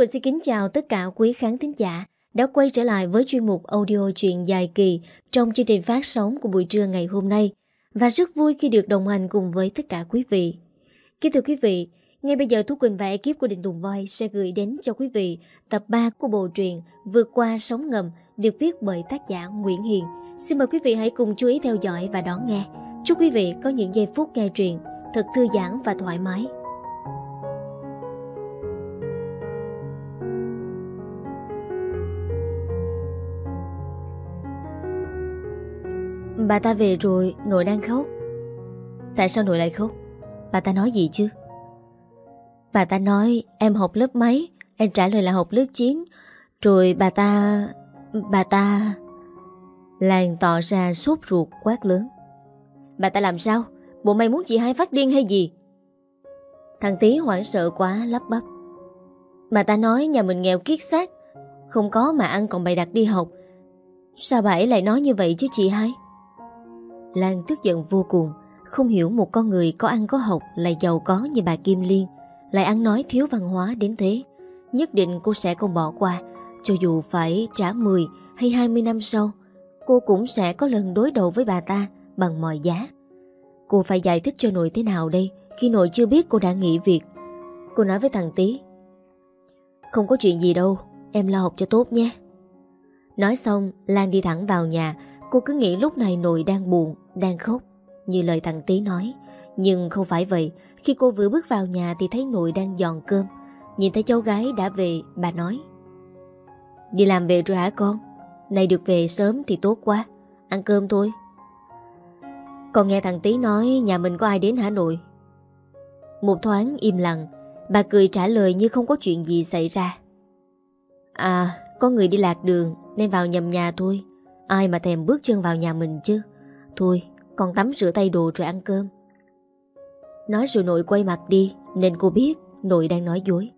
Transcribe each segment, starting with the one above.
Quỳnh xin kính chào tất cả quý khán thính giả đã quay trở lại với chuyên mục audio chuyện dài kỳ trong chương trình phát sóng của buổi trưa ngày hôm nay và rất vui khi được đồng hành cùng với tất cả quý vị. Kính thưa quý vị, ngay bây giờ thu Quỳnh và ekip của Đình Tùng Voi sẽ gửi đến cho quý vị tập 3 của bộ truyện Vượt qua sóng ngầm được viết bởi tác giả Nguyễn Hiền. Xin mời quý vị hãy cùng chú ý theo dõi và đón nghe. Chúc quý vị có những giây phút nghe truyện thật thư giãn và thoải mái. Bà ta về rồi, nội đang khóc. Tại sao nội lại khóc? Bà ta nói gì chứ? Bà ta nói em học lớp mấy, em trả lời là học lớp 9. Rồi bà ta... Bà ta... làng tỏ ra sốt ruột quát lớn. Bà ta làm sao? Bộ mày muốn chị hai phát điên hay gì? Thằng tí hoảng sợ quá lắp bắp. Bà ta nói nhà mình nghèo kiết xác, không có mà ăn còn bày đặt đi học. Sao bà ấy lại nói như vậy chứ chị hai? Lan tức giận vô cùng Không hiểu một con người có ăn có học Lại giàu có như bà Kim Liên Lại ăn nói thiếu văn hóa đến thế. Nhất định cô sẽ không bỏ qua Cho dù phải trả 10 hay 20 năm sau Cô cũng sẽ có lần đối đầu với bà ta Bằng mọi giá. Cô phải giải thích cho nội thế nào đây Khi nội chưa biết cô đã nghỉ việc. Cô nói với thằng Tý Không có chuyện gì đâu Em lo học cho tốt nhé. Nói xong Lan đi thẳng vào nhà. Cô cứ nghĩ lúc này nội đang buồn, đang khóc, Như lời thằng Tý nói. Nhưng không phải vậy, Khi cô vừa bước vào nhà thì thấy nội đang dọn cơm. Nhìn thấy cháu gái đã về, Bà nói, Đi làm về rồi hả con? Này được về sớm thì tốt quá, Ăn cơm thôi. Con nghe thằng Tý nói, Nhà mình có ai đến hả nội? Một thoáng im lặng, Bà cười trả lời như không có chuyện gì xảy ra. À Có người đi lạc đường, Nên vào nhầm nhà thôi. Ai mà thèm bước chân vào nhà mình chứ? Thôi con tắm rửa tay đồ rồi ăn cơm. Nói rồi nội quay mặt đi, Nên cô biết nội đang nói dối.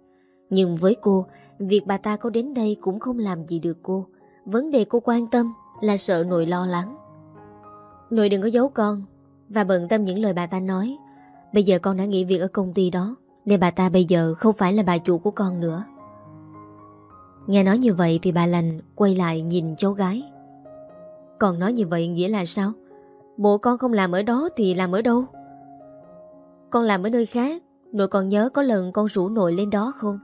Nhưng với cô, Việc bà ta có đến đây cũng không làm gì được cô. Vấn đề cô quan tâm Là sợ nội lo lắng. Nội đừng có giấu con Và bận tâm những lời bà ta nói. Bây giờ con đã nghỉ việc ở công ty đó, Nên bà ta bây giờ không phải là bà chủ của con nữa. Nghe nói như vậy thì bà lành quay lại nhìn cháu gái. Còn nói như vậy nghĩa là sao? Bộ con không làm ở đó thì làm ở đâu? Con làm ở nơi khác, Nội còn nhớ có lần con rủ nội lên đó không?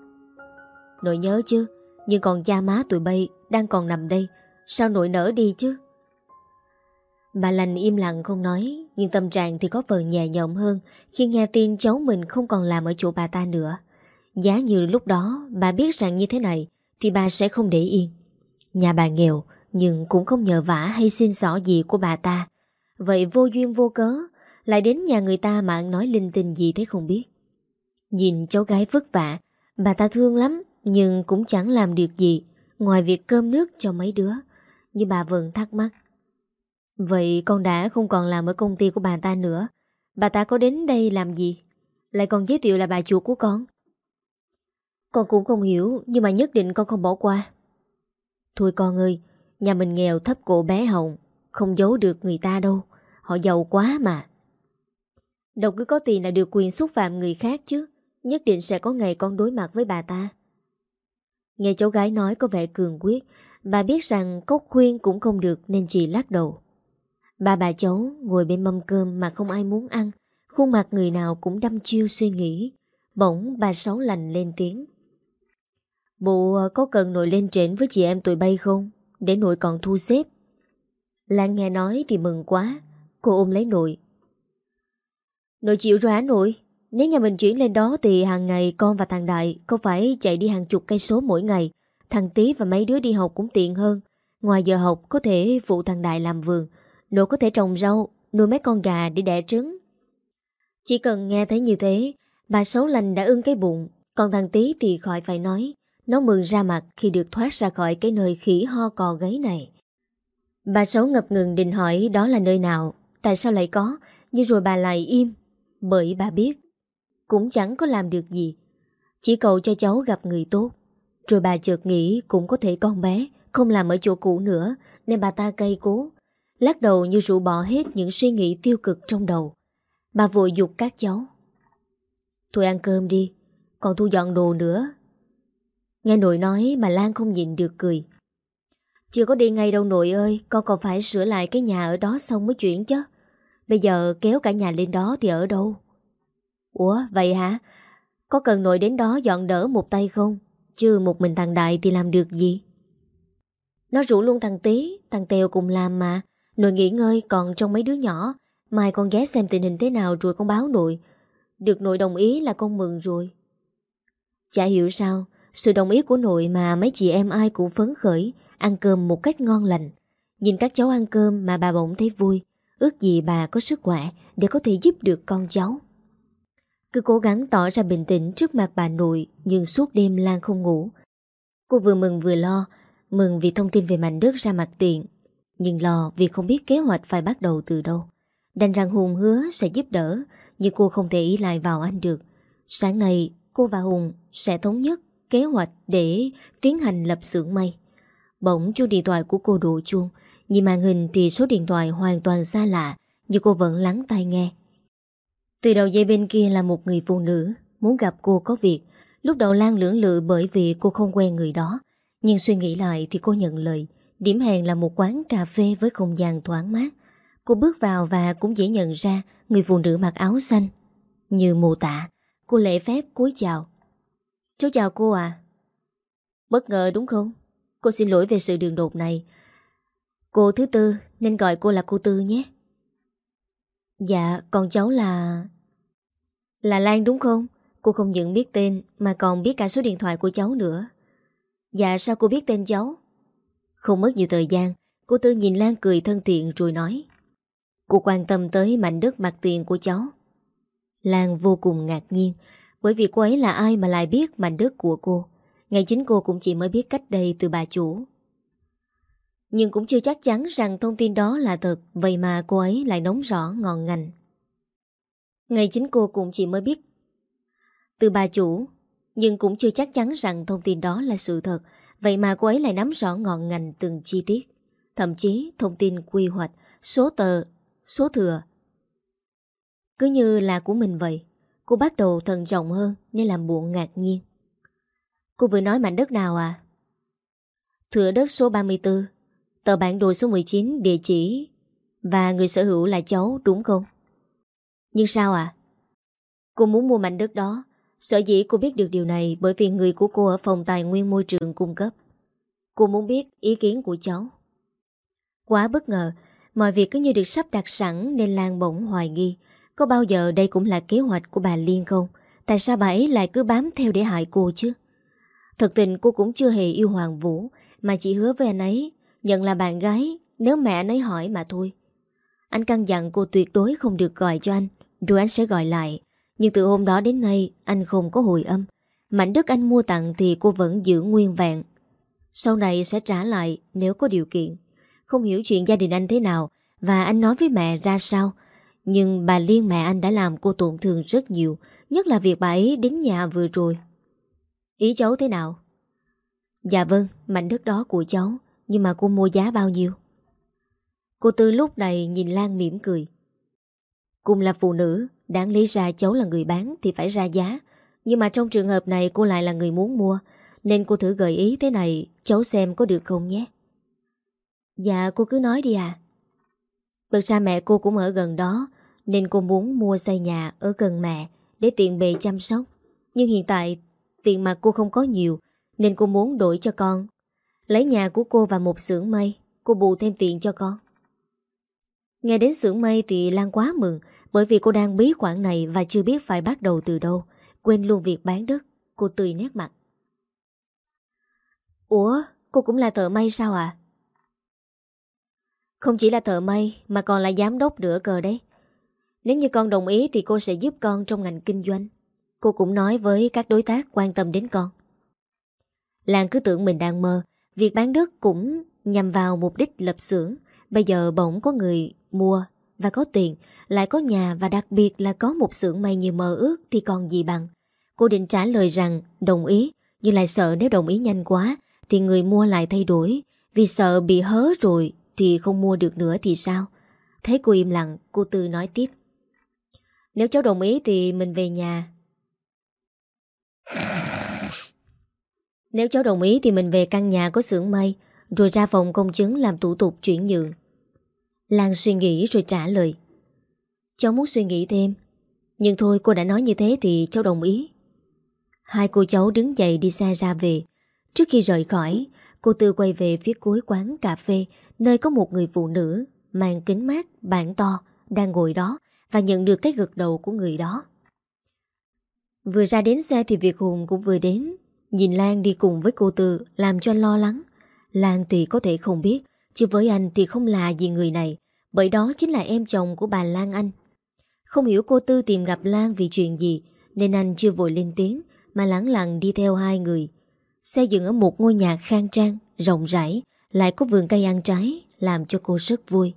Nội nhớ chứ, Nhưng còn cha má tụi bay Đang còn nằm đây, Sao nội nở đi chứ? Bà lành im lặng không nói, Nhưng tâm trạng thì có phần nhẹ nhõm hơn Khi nghe tin cháu mình không còn làm ở chỗ bà ta nữa Giá như lúc đó, Bà biết rằng như thế này Thì bà sẽ không để yên Nhà bà nghèo, nhưng cũng không nhờ vả hay xin xỏ gì của bà ta. Vậy vô duyên vô cớ, lại đến nhà người ta mà nói linh tinh gì thế không biết. Nhìn cháu gái vất vả, bà ta thương lắm, nhưng cũng chẳng làm được gì, ngoài việc cơm nước cho mấy đứa. Như bà vẫn thắc mắc. Vậy con đã không còn làm ở công ty của bà ta nữa. Bà ta có đến đây làm gì? Lại còn giới thiệu là bà chủ của con. Con cũng không hiểu, nhưng mà nhất định con không bỏ qua. Thôi con ơi, Nhà mình nghèo thấp cổ bé hồng không giấu được người ta đâu. Họ giàu quá mà. Đâu cứ có tiền là được quyền xúc phạm người khác chứ. Nhất định sẽ có ngày con đối mặt với bà ta. Nghe cháu gái nói có vẻ cường quyết. Bà biết rằng cốc khuyên cũng không được Nên chỉ lắc đầu. Ba bà cháu ngồi bên mâm cơm Mà không ai muốn ăn. Khuôn mặt người nào cũng đâm chiêu suy nghĩ. Bỗng bà Sáu lành lên tiếng. Bộ có cần nổi lên trển với chị em tụi bay không? Để nội còn thu xếp. Lan nghe nói thì mừng quá. Cô ôm lấy nội. Nội chịu rồi hả nội? Nếu nhà mình chuyển lên đó thì hàng ngày con và thằng Đại Không phải chạy đi hàng chục cây số mỗi ngày. Thằng Tí và mấy đứa đi học cũng tiện hơn. Ngoài giờ học có thể phụ thằng Đại làm vườn. Nội có thể trồng rau, Nuôi mấy con gà để đẻ trứng. Chỉ cần nghe thấy như thế, Bà Sáu Lành đã ưng cái bụng. Còn thằng Tí thì khỏi phải nói. Nó mừng ra mặt khi được thoát ra khỏi cái nơi khỉ ho cò gáy này. Bà Sáu ngập ngừng định hỏi đó là nơi nào, tại sao lại có, nhưng rồi bà lại im, bởi bà biết. Cũng chẳng có làm được gì, chỉ cầu cho cháu gặp người tốt. Rồi bà chợt nghĩ cũng có thể con bé không làm ở chỗ cũ nữa nên bà ta cây cố. Lát đầu như rủ bỏ hết những suy nghĩ tiêu cực trong đầu. Bà vội dục các cháu. Thôi ăn cơm đi, còn thu dọn đồ nữa Nghe nội nói mà Lan không nhịn được cười. Chưa có đi ngay đâu nội ơi, con còn phải sửa lại cái nhà ở đó xong mới chuyển chứ. Bây giờ kéo cả nhà lên đó thì ở đâu? Ủa, vậy hả? Có cần nội đến đó dọn đỡ một tay không? Chứ một mình thằng Đại thì làm được gì? Nó rủ luôn thằng Tí, thằng Tèo cùng làm mà. Nội nghỉ ngơi còn trong mấy đứa nhỏ. Mai con ghé xem tình hình thế nào rồi con báo nội. Được nội đồng ý là con mừng rồi. Chả hiểu sao, sự đồng ý của nội mà mấy chị em ai cũng phấn khởi, ăn cơm một cách ngon lành. Nhìn các cháu ăn cơm mà bà bỗng thấy vui, ước gì bà có sức khỏe để có thể giúp được con cháu. Cứ cố gắng tỏ ra bình tĩnh trước mặt bà nội nhưng suốt đêm Lan không ngủ. Cô vừa mừng vừa lo, mừng vì thông tin về mảnh đất ra mặt tiện, nhưng lo vì không biết kế hoạch phải bắt đầu từ đâu. Đành rằng Hùng hứa sẽ giúp đỡ, nhưng cô không thể ý lại vào anh được. Sáng nay, cô và Hùng sẽ thống nhất kế hoạch để tiến hành lập xưởng may. Bỗng chuông điện thoại của cô đổ chuông, nhìn màn hình thì số điện thoại hoàn toàn xa lạ, nhưng cô vẫn lắng tai nghe. Từ đầu dây bên kia là một người phụ nữ, muốn gặp cô có việc. Lúc đầu Lan lưỡng lự bởi vì cô không quen người đó. Nhưng suy nghĩ lại thì cô nhận lời. Điểm hẹn là một quán cà phê với không gian thoáng mát. Cô bước vào và cũng dễ nhận ra người phụ nữ mặc áo xanh. Như mô tả, cô lễ phép cúi chào. Cháu chào cô à. Bất ngờ đúng không? Cô xin lỗi về sự đường đột này. Cô thứ tư nên gọi cô là cô Tư nhé. Dạ, con cháu là... Là Lan đúng không? Cô không những biết tên mà còn biết cả số điện thoại của cháu nữa. Dạ, sao cô biết tên cháu? Không mất nhiều thời gian, cô Tư nhìn Lan cười thân thiện rồi nói. Cô quan tâm tới mảnh đất mặt tiền của cháu. Lan vô cùng ngạc nhiên, bởi vì cô ấy là ai mà lại biết mảnh đất của cô. Ngay chính cô cũng chỉ mới biết cách đây từ bà chủ. Nhưng cũng chưa chắc chắn rằng thông tin đó là thật Vậy mà cô ấy lại nóng rõ ngọn ngành. Ngay chính cô cũng chỉ mới biết Từ bà chủ Nhưng cũng chưa chắc chắn rằng thông tin đó là sự thật Vậy mà cô ấy lại nắm rõ ngọn ngành từng chi tiết Thậm chí thông tin quy hoạch Số tờ, số thừa. Cứ như là của mình vậy Cô bắt đầu thận trọng hơn Nên làm buồn ngạc nhiên. Cô vừa nói mảnh đất nào à thửa đất số 34 Tờ bản đồ số 19 địa chỉ Và người sở hữu là cháu, đúng không? Nhưng sao à? Cô muốn mua mảnh đất đó Sở dĩ cô biết được điều này Bởi vì người của cô ở phòng tài nguyên môi trường cung cấp Cô muốn biết ý kiến của cháu Quá bất ngờ, Mọi việc cứ như được sắp đặt sẵn Nên Lan bỗng hoài nghi Có bao giờ đây cũng là kế hoạch của bà Liên không? Tại sao bà ấy lại cứ bám theo để hại cô chứ? Thật tình cô cũng chưa hề yêu Hoàng Vũ, Mà chỉ hứa với anh ấy, Nhận là bạn gái, Nếu mẹ anh ấy hỏi mà thôi. Anh căn dặn cô tuyệt đối không được gọi cho anh, Rồi anh sẽ gọi lại. Nhưng từ hôm đó đến nay, anh không có hồi âm. Mảnh đất anh mua tặng thì cô vẫn giữ nguyên vẹn. Sau này sẽ trả lại nếu có điều kiện. Không hiểu chuyện gia đình anh thế nào Và anh nói với mẹ ra sao, Nhưng bà Liên mẹ anh đã làm cô tổn thương rất nhiều, Nhất là việc bà ấy đến nhà vừa rồi. Ý cháu thế nào? Dạ vâng, mảnh đất đó của cháu nhưng mà cô mua giá bao nhiêu? Cô Tư lúc này nhìn Lan mỉm cười. Cùng là phụ nữ Đáng lý ra cháu là người bán Thì phải ra giá. Nhưng mà trong trường hợp này cô lại là người muốn mua Nên cô thử gợi ý thế này Cháu xem có được không nhé. Dạ cô cứ nói đi à Thực ra mẹ cô cũng ở gần đó Nên cô muốn mua xây nhà Ở gần mẹ Để tiện bề chăm sóc. Nhưng hiện tại tiền mặt cô không có nhiều, Nên cô muốn đổi cho con. Lấy nhà của cô và một xưởng mây Cô bù thêm tiền cho con. Nghe đến xưởng mây thì Lan quá mừng, Bởi vì cô đang bí khoản này Và chưa biết phải bắt đầu từ đâu, Quên luôn việc bán đất, Cô tươi nét mặt. Ủa, cô cũng là thợ may sao à Không chỉ là thợ may, Mà còn là giám đốc nữa cờ đấy. Nếu như con đồng ý Thì cô sẽ giúp con trong ngành kinh doanh. Cô cũng nói với các đối tác quan tâm đến con. Lan cứ tưởng mình đang mơ, Việc bán đất cũng nhằm vào mục đích lập xưởng. Bây giờ bỗng có người mua và có tiền, Lại có nhà và đặc biệt là có một xưởng may như mơ ước Thì còn gì bằng. Cô định trả lời rằng đồng ý, Nhưng lại sợ nếu đồng ý nhanh quá Thì người mua lại thay đổi. Vì sợ bị hớ rồi Thì không mua được nữa thì sao? Thấy cô im lặng, cô Tư nói tiếp. Nếu cháu đồng ý thì mình về nhà. Nếu cháu đồng ý thì mình về căn nhà có xưởng may Rồi ra phòng công chứng làm thủ tục chuyển nhượng. Lan suy nghĩ rồi trả lời. Cháu muốn suy nghĩ thêm. Nhưng thôi cô đã nói như thế thì cháu đồng ý. Hai cô cháu đứng dậy đi xe ra về. Trước khi rời khỏi Cô Tư quay về phía cuối quán cà phê Nơi có một người phụ nữ Mang kính mát, bạn to Đang ngồi đó Và nhận được cái gật đầu của người đó. Vừa ra đến xe thì Việt Hùng cũng vừa đến. Nhìn Lan đi cùng với cô Tư, Làm cho anh lo lắng. Lan thì có thể không biết, Chứ với anh thì không là gì người này, Bởi đó chính là em chồng của bà Lan Anh. Không hiểu cô Tư tìm gặp Lan vì chuyện gì, Nên anh chưa vội lên tiếng, Mà lắng lặng đi theo hai người. Xe dựng ở một ngôi nhà khang trang, Rộng rãi, Lại có vườn cây ăn trái, Làm cho cô rất vui.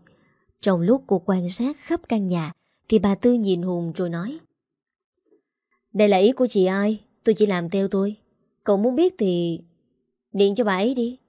Trong lúc cô quan sát khắp căn nhà, Thì bà Tư nhìn Hùng rồi nói, Đây là ý của chị ai? Tôi chỉ làm theo tôi. Cậu muốn biết thì Điện cho bà ấy đi.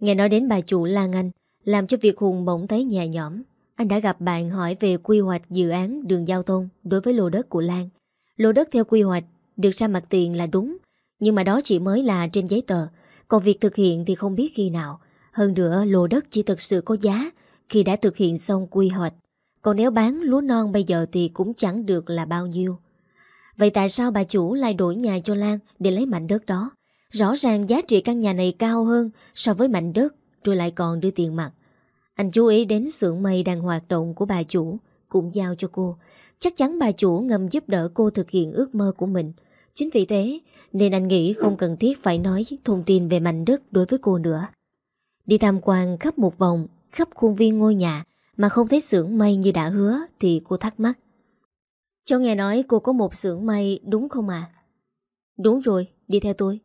Nghe nói đến bà chủ Lan Anh, Làm cho việc Hùng bỗng thấy nhẹ nhõm. Anh đã gặp bạn hỏi về quy hoạch dự án đường giao thông Đối với lô đất của Lan. Lô đất theo quy hoạch Được ra mặt tiền là đúng, Nhưng mà đó chỉ mới là trên giấy tờ. Còn việc thực hiện thì không biết khi nào. Hơn nữa, lô đất chỉ thực sự có giá Khi đã thực hiện xong quy hoạch. Còn nếu bán lúa non bây giờ thì cũng chẳng được là bao nhiêu. Vậy tại sao bà chủ lại đổi nhà cho Lan Để lấy mảnh đất đó? Rõ ràng giá trị căn nhà này cao hơn So với mảnh đất, Rồi lại còn đưa tiền mặt. Anh chú ý đến xưởng mây đang hoạt động của bà chủ, Cũng giao cho cô. Chắc chắn bà chủ ngầm giúp đỡ cô thực hiện ước mơ của mình. Chính vì thế, Nên anh nghĩ không cần thiết phải nói Thông tin về mảnh đất đối với cô nữa. Đi tham quan khắp một vòng, Khắp khuôn viên ngôi nhà Mà không thấy xưởng mây như đã hứa Thì cô thắc mắc. Cháu nghe nói cô có một xưởng may đúng không à? Đúng rồi, đi theo tôi.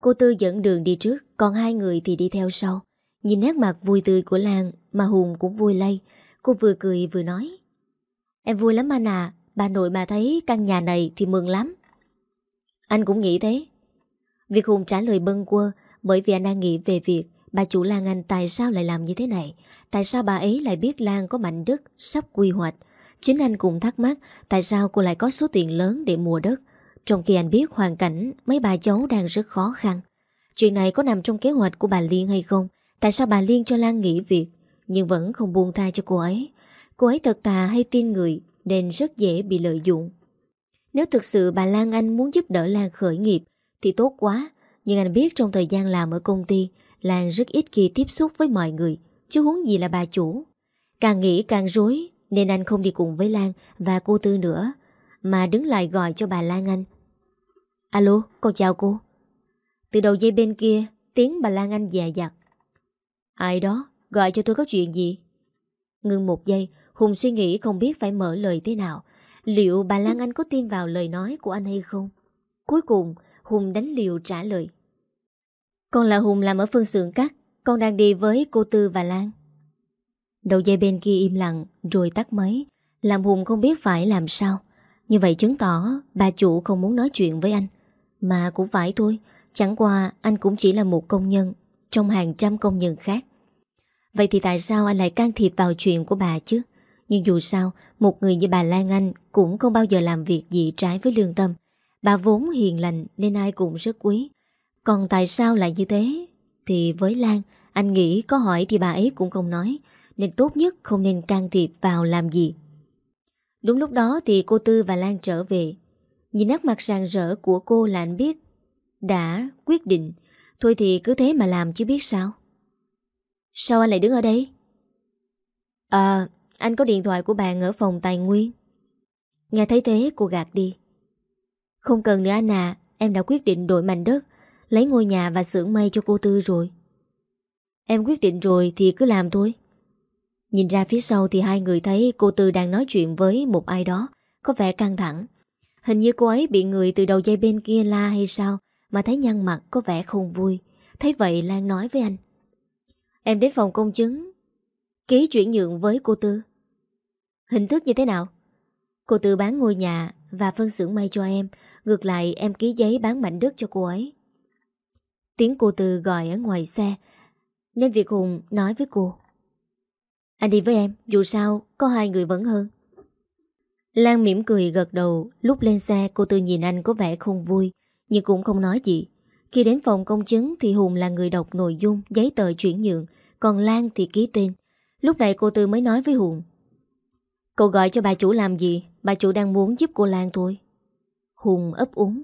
Cô Tư dẫn đường đi trước, còn hai người thì đi theo sau. Nhìn nét mặt vui tươi của Lan mà Hùng cũng vui lây. Cô vừa cười vừa nói. Em vui lắm anh à, bà nội bà thấy căn nhà này thì mừng lắm. Anh cũng nghĩ thế. Việc Hùng trả lời bâng quơ bởi vì anh đang nghĩ về việc bà chủ Lan Anh tại sao lại làm như thế này. Tại sao bà ấy lại biết Lan có mảnh đất sắp quy hoạch Chính anh cũng thắc mắc tại sao cô lại có số tiền lớn để mua đất, trong khi anh biết hoàn cảnh mấy bà cháu đang rất khó khăn. Chuyện này có nằm trong kế hoạch của bà Liên hay không? Tại sao bà Liên cho Lan nghỉ việc, nhưng vẫn không buông tha cho cô ấy? Cô ấy thật tà hay tin người, nên rất dễ bị lợi dụng. Nếu thực sự bà Lan Anh muốn giúp đỡ Lan khởi nghiệp, thì tốt quá. Nhưng anh biết trong thời gian làm ở công ty, Lan rất ít khi tiếp xúc với mọi người, chứ huống gì là bà chủ. Càng nghĩ càng rối, nên anh không đi cùng với Lan và cô Tư nữa Mà đứng lại gọi cho bà Lan Anh. Alo, con chào cô. Từ đầu dây bên kia Tiếng bà Lan Anh dè dặt. Ai đó, gọi cho tôi có chuyện gì? Ngưng một giây Hùng suy nghĩ không biết phải mở lời thế nào. Liệu bà Lan Anh có tin vào lời nói của anh hay không? Cuối cùng Hùng đánh liều trả lời. Con là Hùng làm ở phương xưởng cắt Con đang đi với cô Tư và Lan. Đầu dây bên kia im lặng, rồi tắt máy. Làm Hùng không biết phải làm sao. Như vậy chứng tỏ bà chủ không muốn nói chuyện với anh. Mà cũng phải thôi, Chẳng qua anh cũng chỉ là một công nhân Trong hàng trăm công nhân khác. Vậy thì tại sao anh lại can thiệp vào chuyện của bà chứ? Nhưng dù sao, Một người như bà Lan Anh Cũng không bao giờ làm việc gì trái với lương tâm. Bà vốn hiền lành nên ai cũng rất quý. Còn tại sao lại như thế? Thì với Lan, Anh nghĩ có hỏi thì bà ấy cũng không nói nên tốt nhất không nên can thiệp vào làm gì. Đúng lúc đó thì cô Tư và Lan trở về. Nhìn nét mặt ràng rỡ của cô là anh biết đã quyết định. Thôi thì cứ thế mà làm chứ biết sao. Sao anh lại đứng ở đây? À, anh có điện thoại của bạn ở phòng tài nguyên. Nghe thấy thế cô gạt đi. Không cần nữa anh à, em đã quyết định đổi mảnh đất, lấy ngôi nhà và xưởng may cho cô Tư rồi. Em quyết định rồi thì cứ làm thôi. Nhìn ra phía sau thì hai người thấy cô Tư đang nói chuyện với một ai đó, có vẻ căng thẳng. Hình như cô ấy bị người từ đầu dây bên kia la hay sao, mà thấy nhăn mặt có vẻ không vui. Thấy vậy Lan nói với anh. Em đến phòng công chứng, ký chuyển nhượng với cô Tư. Hình thức như thế nào? Cô Tư bán ngôi nhà và phân xưởng may cho em, ngược lại em ký giấy bán mảnh đất cho cô ấy. Tiếng cô Tư gọi ở ngoài xe, nên Việt Hùng nói với cô. Anh đi với em, dù sao có hai người vẫn hơn. Lan mỉm cười gật đầu, lúc lên xe cô Tư nhìn anh có vẻ không vui, nhưng cũng không nói gì. Khi đến phòng công chứng thì Hùng là người đọc nội dung giấy tờ chuyển nhượng, còn Lan thì ký tên. Lúc này cô Tư mới nói với Hùng. Cậu gọi cho bà chủ làm gì? Bà chủ đang muốn giúp cô Lan thôi. Hùng ấp úng.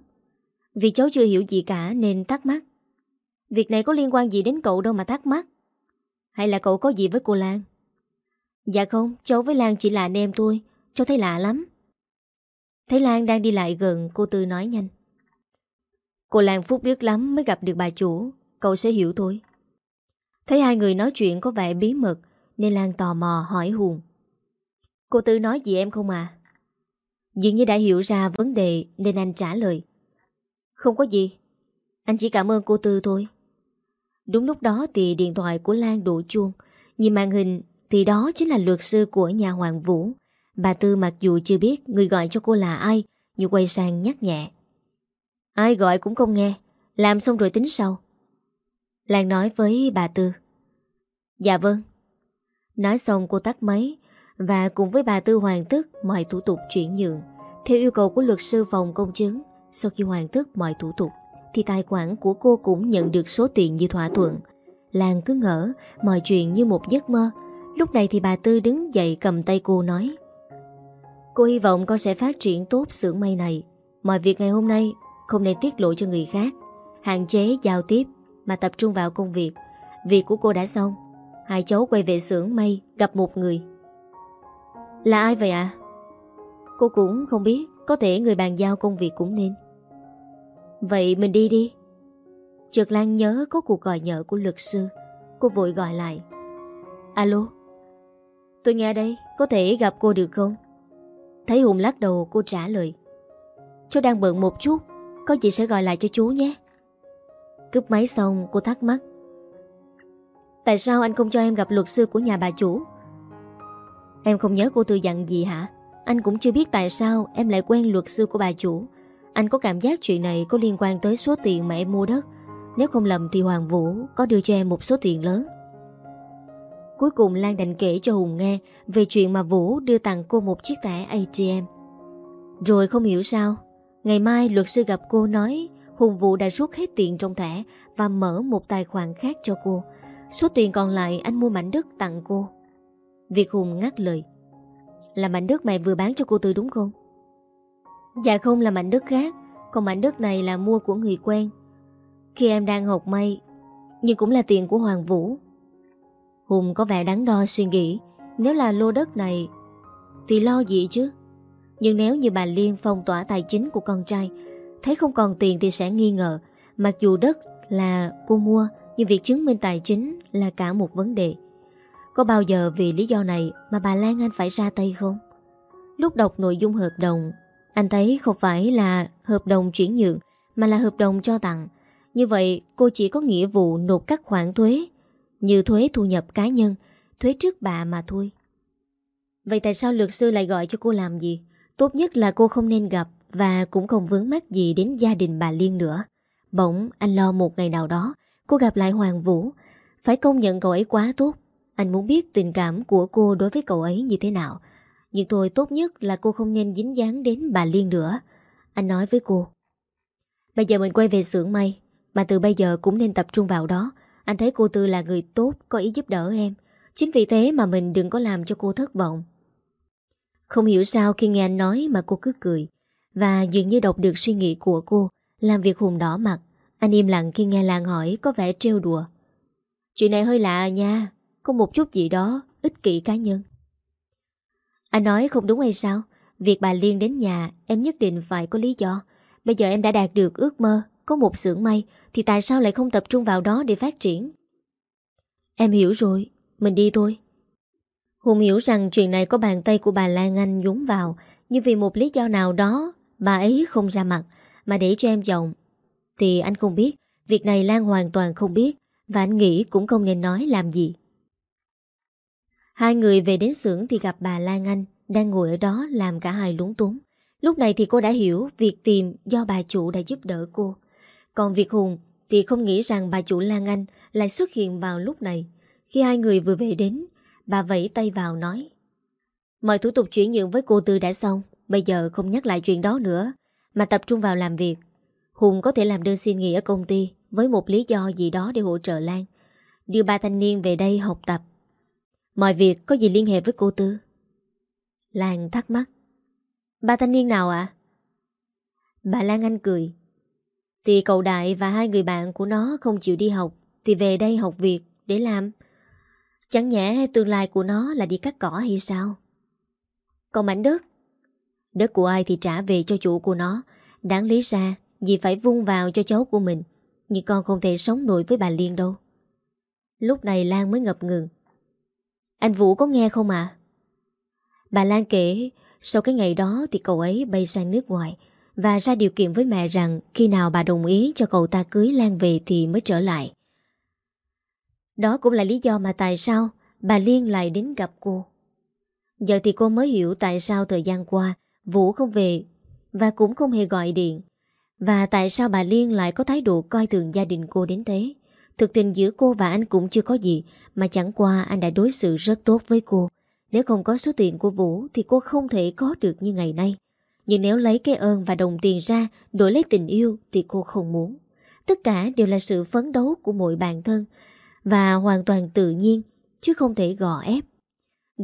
Vì cháu chưa hiểu gì cả nên thắc mắc. Việc này có liên quan gì đến cậu đâu mà thắc mắc. Hay là cậu có gì với cô Lan? Dạ không, cháu với Lan chỉ là anh em tôi. Cháu thấy lạ lắm. Thấy Lan đang đi lại gần, cô Tư nói nhanh. Cô Lan phúc đức lắm mới gặp được bà chủ, cậu sẽ hiểu thôi. Thấy hai người nói chuyện có vẻ bí mật, nên Lan tò mò hỏi Hùng. Cô Tư nói gì em không à? Dường như đã hiểu ra vấn đề nên anh trả lời. Không có gì, anh chỉ cảm ơn cô Tư thôi. Đúng lúc đó thì điện thoại của Lan đổ chuông, nhìn màn hình thì đó chính là luật sư của nhà Hoàng Vũ. Bà Tư mặc dù chưa biết người gọi cho cô là ai, nhưng quay sang nhắc nhẹ. Ai gọi cũng không nghe, làm xong rồi tính sau. Lan nói với bà Tư. Dạ vâng. Nói xong cô tắt máy và cùng với bà Tư hoàn tất mọi thủ tục chuyển nhượng. Theo yêu cầu của luật sư phòng công chứng, sau khi hoàn tất mọi thủ tục, thì tài khoản của cô cũng nhận được số tiền như thỏa thuận. Lan cứ ngỡ mọi chuyện như một giấc mơ. Lúc này thì bà Tư đứng dậy cầm tay cô nói, Cô hy vọng con sẽ phát triển tốt xưởng may này. Mọi việc ngày hôm nay không nên tiết lộ cho người khác. Hạn chế giao tiếp mà tập trung vào công việc. Việc của cô đã xong. Hai cháu quay về xưởng may, gặp một người. Là ai vậy ạ? À? Cô cũng không biết. Có thể người bàn giao công việc cũng nên. Vậy mình đi đi. Trượt Lan nhớ có cuộc gọi nhỡ của luật sư. Cô vội gọi lại. Alo. Tôi nghe đây, có thể gặp cô được không? Thấy Hùng lắc đầu cô trả lời. Cháu đang bận một chút Có gì sẽ gọi lại cho chú nhé. Cướp máy xong cô thắc mắc. Tại sao anh không cho em gặp luật sư của nhà bà chủ? Em không nhớ cô tư dặn gì hả? Anh cũng chưa biết tại sao em lại quen luật sư của bà chủ. Anh có cảm giác chuyện này có liên quan tới số tiền mà em mua đất. Nếu không lầm thì Hoàng Vũ có đưa cho em một số tiền lớn. Cuối cùng Lan đành kể cho Hùng nghe về chuyện mà Vũ đưa tặng cô một chiếc thẻ ATM. Rồi không hiểu sao, ngày mai luật sư gặp cô nói Hùng Vũ đã rút hết tiền trong thẻ và mở một tài khoản khác cho cô. Số tiền còn lại anh mua mảnh đất tặng cô. Việt Hùng ngắt lời. Là mảnh đất mày vừa bán cho cô Tư đúng không? Dạ không là mảnh đất khác, còn mảnh đất này là mua của người quen. Khi em đang học may, nhưng cũng là tiền của Hoàng Vũ. Hùng có vẻ đắn đo suy nghĩ, Nếu là lô đất này Thì lo gì chứ? Nhưng nếu như bà Liên phong tỏa tài chính của con trai, Thấy không còn tiền thì sẽ nghi ngờ, Mặc dù đất là cô mua, Nhưng việc chứng minh tài chính là cả một vấn đề. Có bao giờ vì lý do này Mà bà Lan Anh phải ra tay không? Lúc đọc nội dung hợp đồng, Anh thấy không phải là hợp đồng chuyển nhượng, Mà là hợp đồng cho tặng. Như vậy, cô chỉ có nghĩa vụ nộp các khoản thuế như thuế thu nhập cá nhân, thuế trước bà mà thôi. Vậy tại sao luật sư lại gọi cho cô làm gì? Tốt nhất là cô không nên gặp và cũng không vướng mắc gì đến gia đình bà Liên nữa. Bỗng anh lo một ngày nào đó cô gặp lại Hoàng Vũ. Phải công nhận cậu ấy quá tốt. Anh muốn biết tình cảm của cô đối với cậu ấy như thế nào. Nhưng tôi tốt nhất là cô không nên dính dáng đến bà Liên nữa. Anh nói với cô. Bây giờ mình quay về xưởng may. Mà từ bây giờ cũng nên tập trung vào đó. Anh thấy cô Tư là người tốt, Có ý giúp đỡ em. Chính vì thế mà mình đừng có làm cho cô thất vọng. Không hiểu sao khi nghe anh nói Mà cô cứ cười. Và dường như đọc được suy nghĩ của cô, Làm việc hùng đỏ mặt, Anh im lặng khi nghe làng hỏi có vẻ trêu đùa. Chuyện này hơi lạ nha, Có một chút gì đó, Ích kỷ cá nhân. Anh nói không đúng hay sao? Việc bà Liên đến nhà, Em nhất định phải có lý do. Bây giờ em đã đạt được ước mơ có một xưởng may, Thì tại sao lại không tập trung vào đó để phát triển? Em hiểu rồi, Mình đi thôi. Hùng hiểu rằng chuyện này có bàn tay của bà Lan Anh nhúng vào, Nhưng vì một lý do nào đó, Bà ấy không ra mặt, Mà để cho em chồng Thì anh không biết, Việc này Lan hoàn toàn không biết, Và anh nghĩ cũng không nên nói làm gì. Hai người về đến xưởng thì gặp bà Lan Anh Đang ngồi ở đó làm cả hai lúng túng. Lúc này thì cô đã hiểu Việc tìm do bà chủ đã giúp đỡ cô còn Việt Hùng thì không nghĩ rằng bà chủ Lan Anh lại xuất hiện vào lúc này. Khi hai người vừa về đến, bà vẫy tay vào nói Mọi thủ tục chuyển nhượng với cô Tư đã xong, bây giờ không nhắc lại chuyện đó nữa, mà tập trung vào làm việc. Hùng có thể làm đơn xin nghỉ ở công ty với một lý do gì đó để hỗ trợ Lan. Đưa ba thanh niên về đây học tập. Mọi việc có gì liên hệ với cô Tư? Lan thắc mắc. Ba thanh niên nào ạ? Bà Lan Anh cười. Thì cậu Đại và hai người bạn của nó không chịu đi học thì về đây học việc để làm. Chẳng nhẽ tương lai của nó là đi cắt cỏ hay sao? Còn mảnh đất? Đất của ai thì trả về cho chủ của nó. Đáng lý ra, Dì phải vung vào cho cháu của mình. Nhưng con không thể sống nổi với bà Liên đâu. Lúc này Lan mới ngập ngừng. Anh Vũ có nghe không à? Bà Lan kể, sau cái ngày đó thì cậu ấy bay sang nước ngoài và ra điều kiện với mẹ rằng khi nào bà đồng ý cho cậu ta cưới Lan về thì mới trở lại. Đó cũng là lý do mà tại sao bà Liên lại đến gặp cô. Giờ thì cô mới hiểu tại sao thời gian qua Vũ không về và cũng không hề gọi điện. Và tại sao bà Liên lại có thái độ coi thường gia đình cô đến thế. Thực tình giữa cô và anh cũng chưa có gì mà chẳng qua anh đã đối xử rất tốt với cô. Nếu không có số tiền của Vũ thì cô không thể có được như ngày nay. Nhưng nếu lấy cái ơn và đồng tiền ra đổi lấy tình yêu thì cô không muốn. Tất cả đều là sự phấn đấu của mỗi bản thân và hoàn toàn tự nhiên chứ không thể gò ép.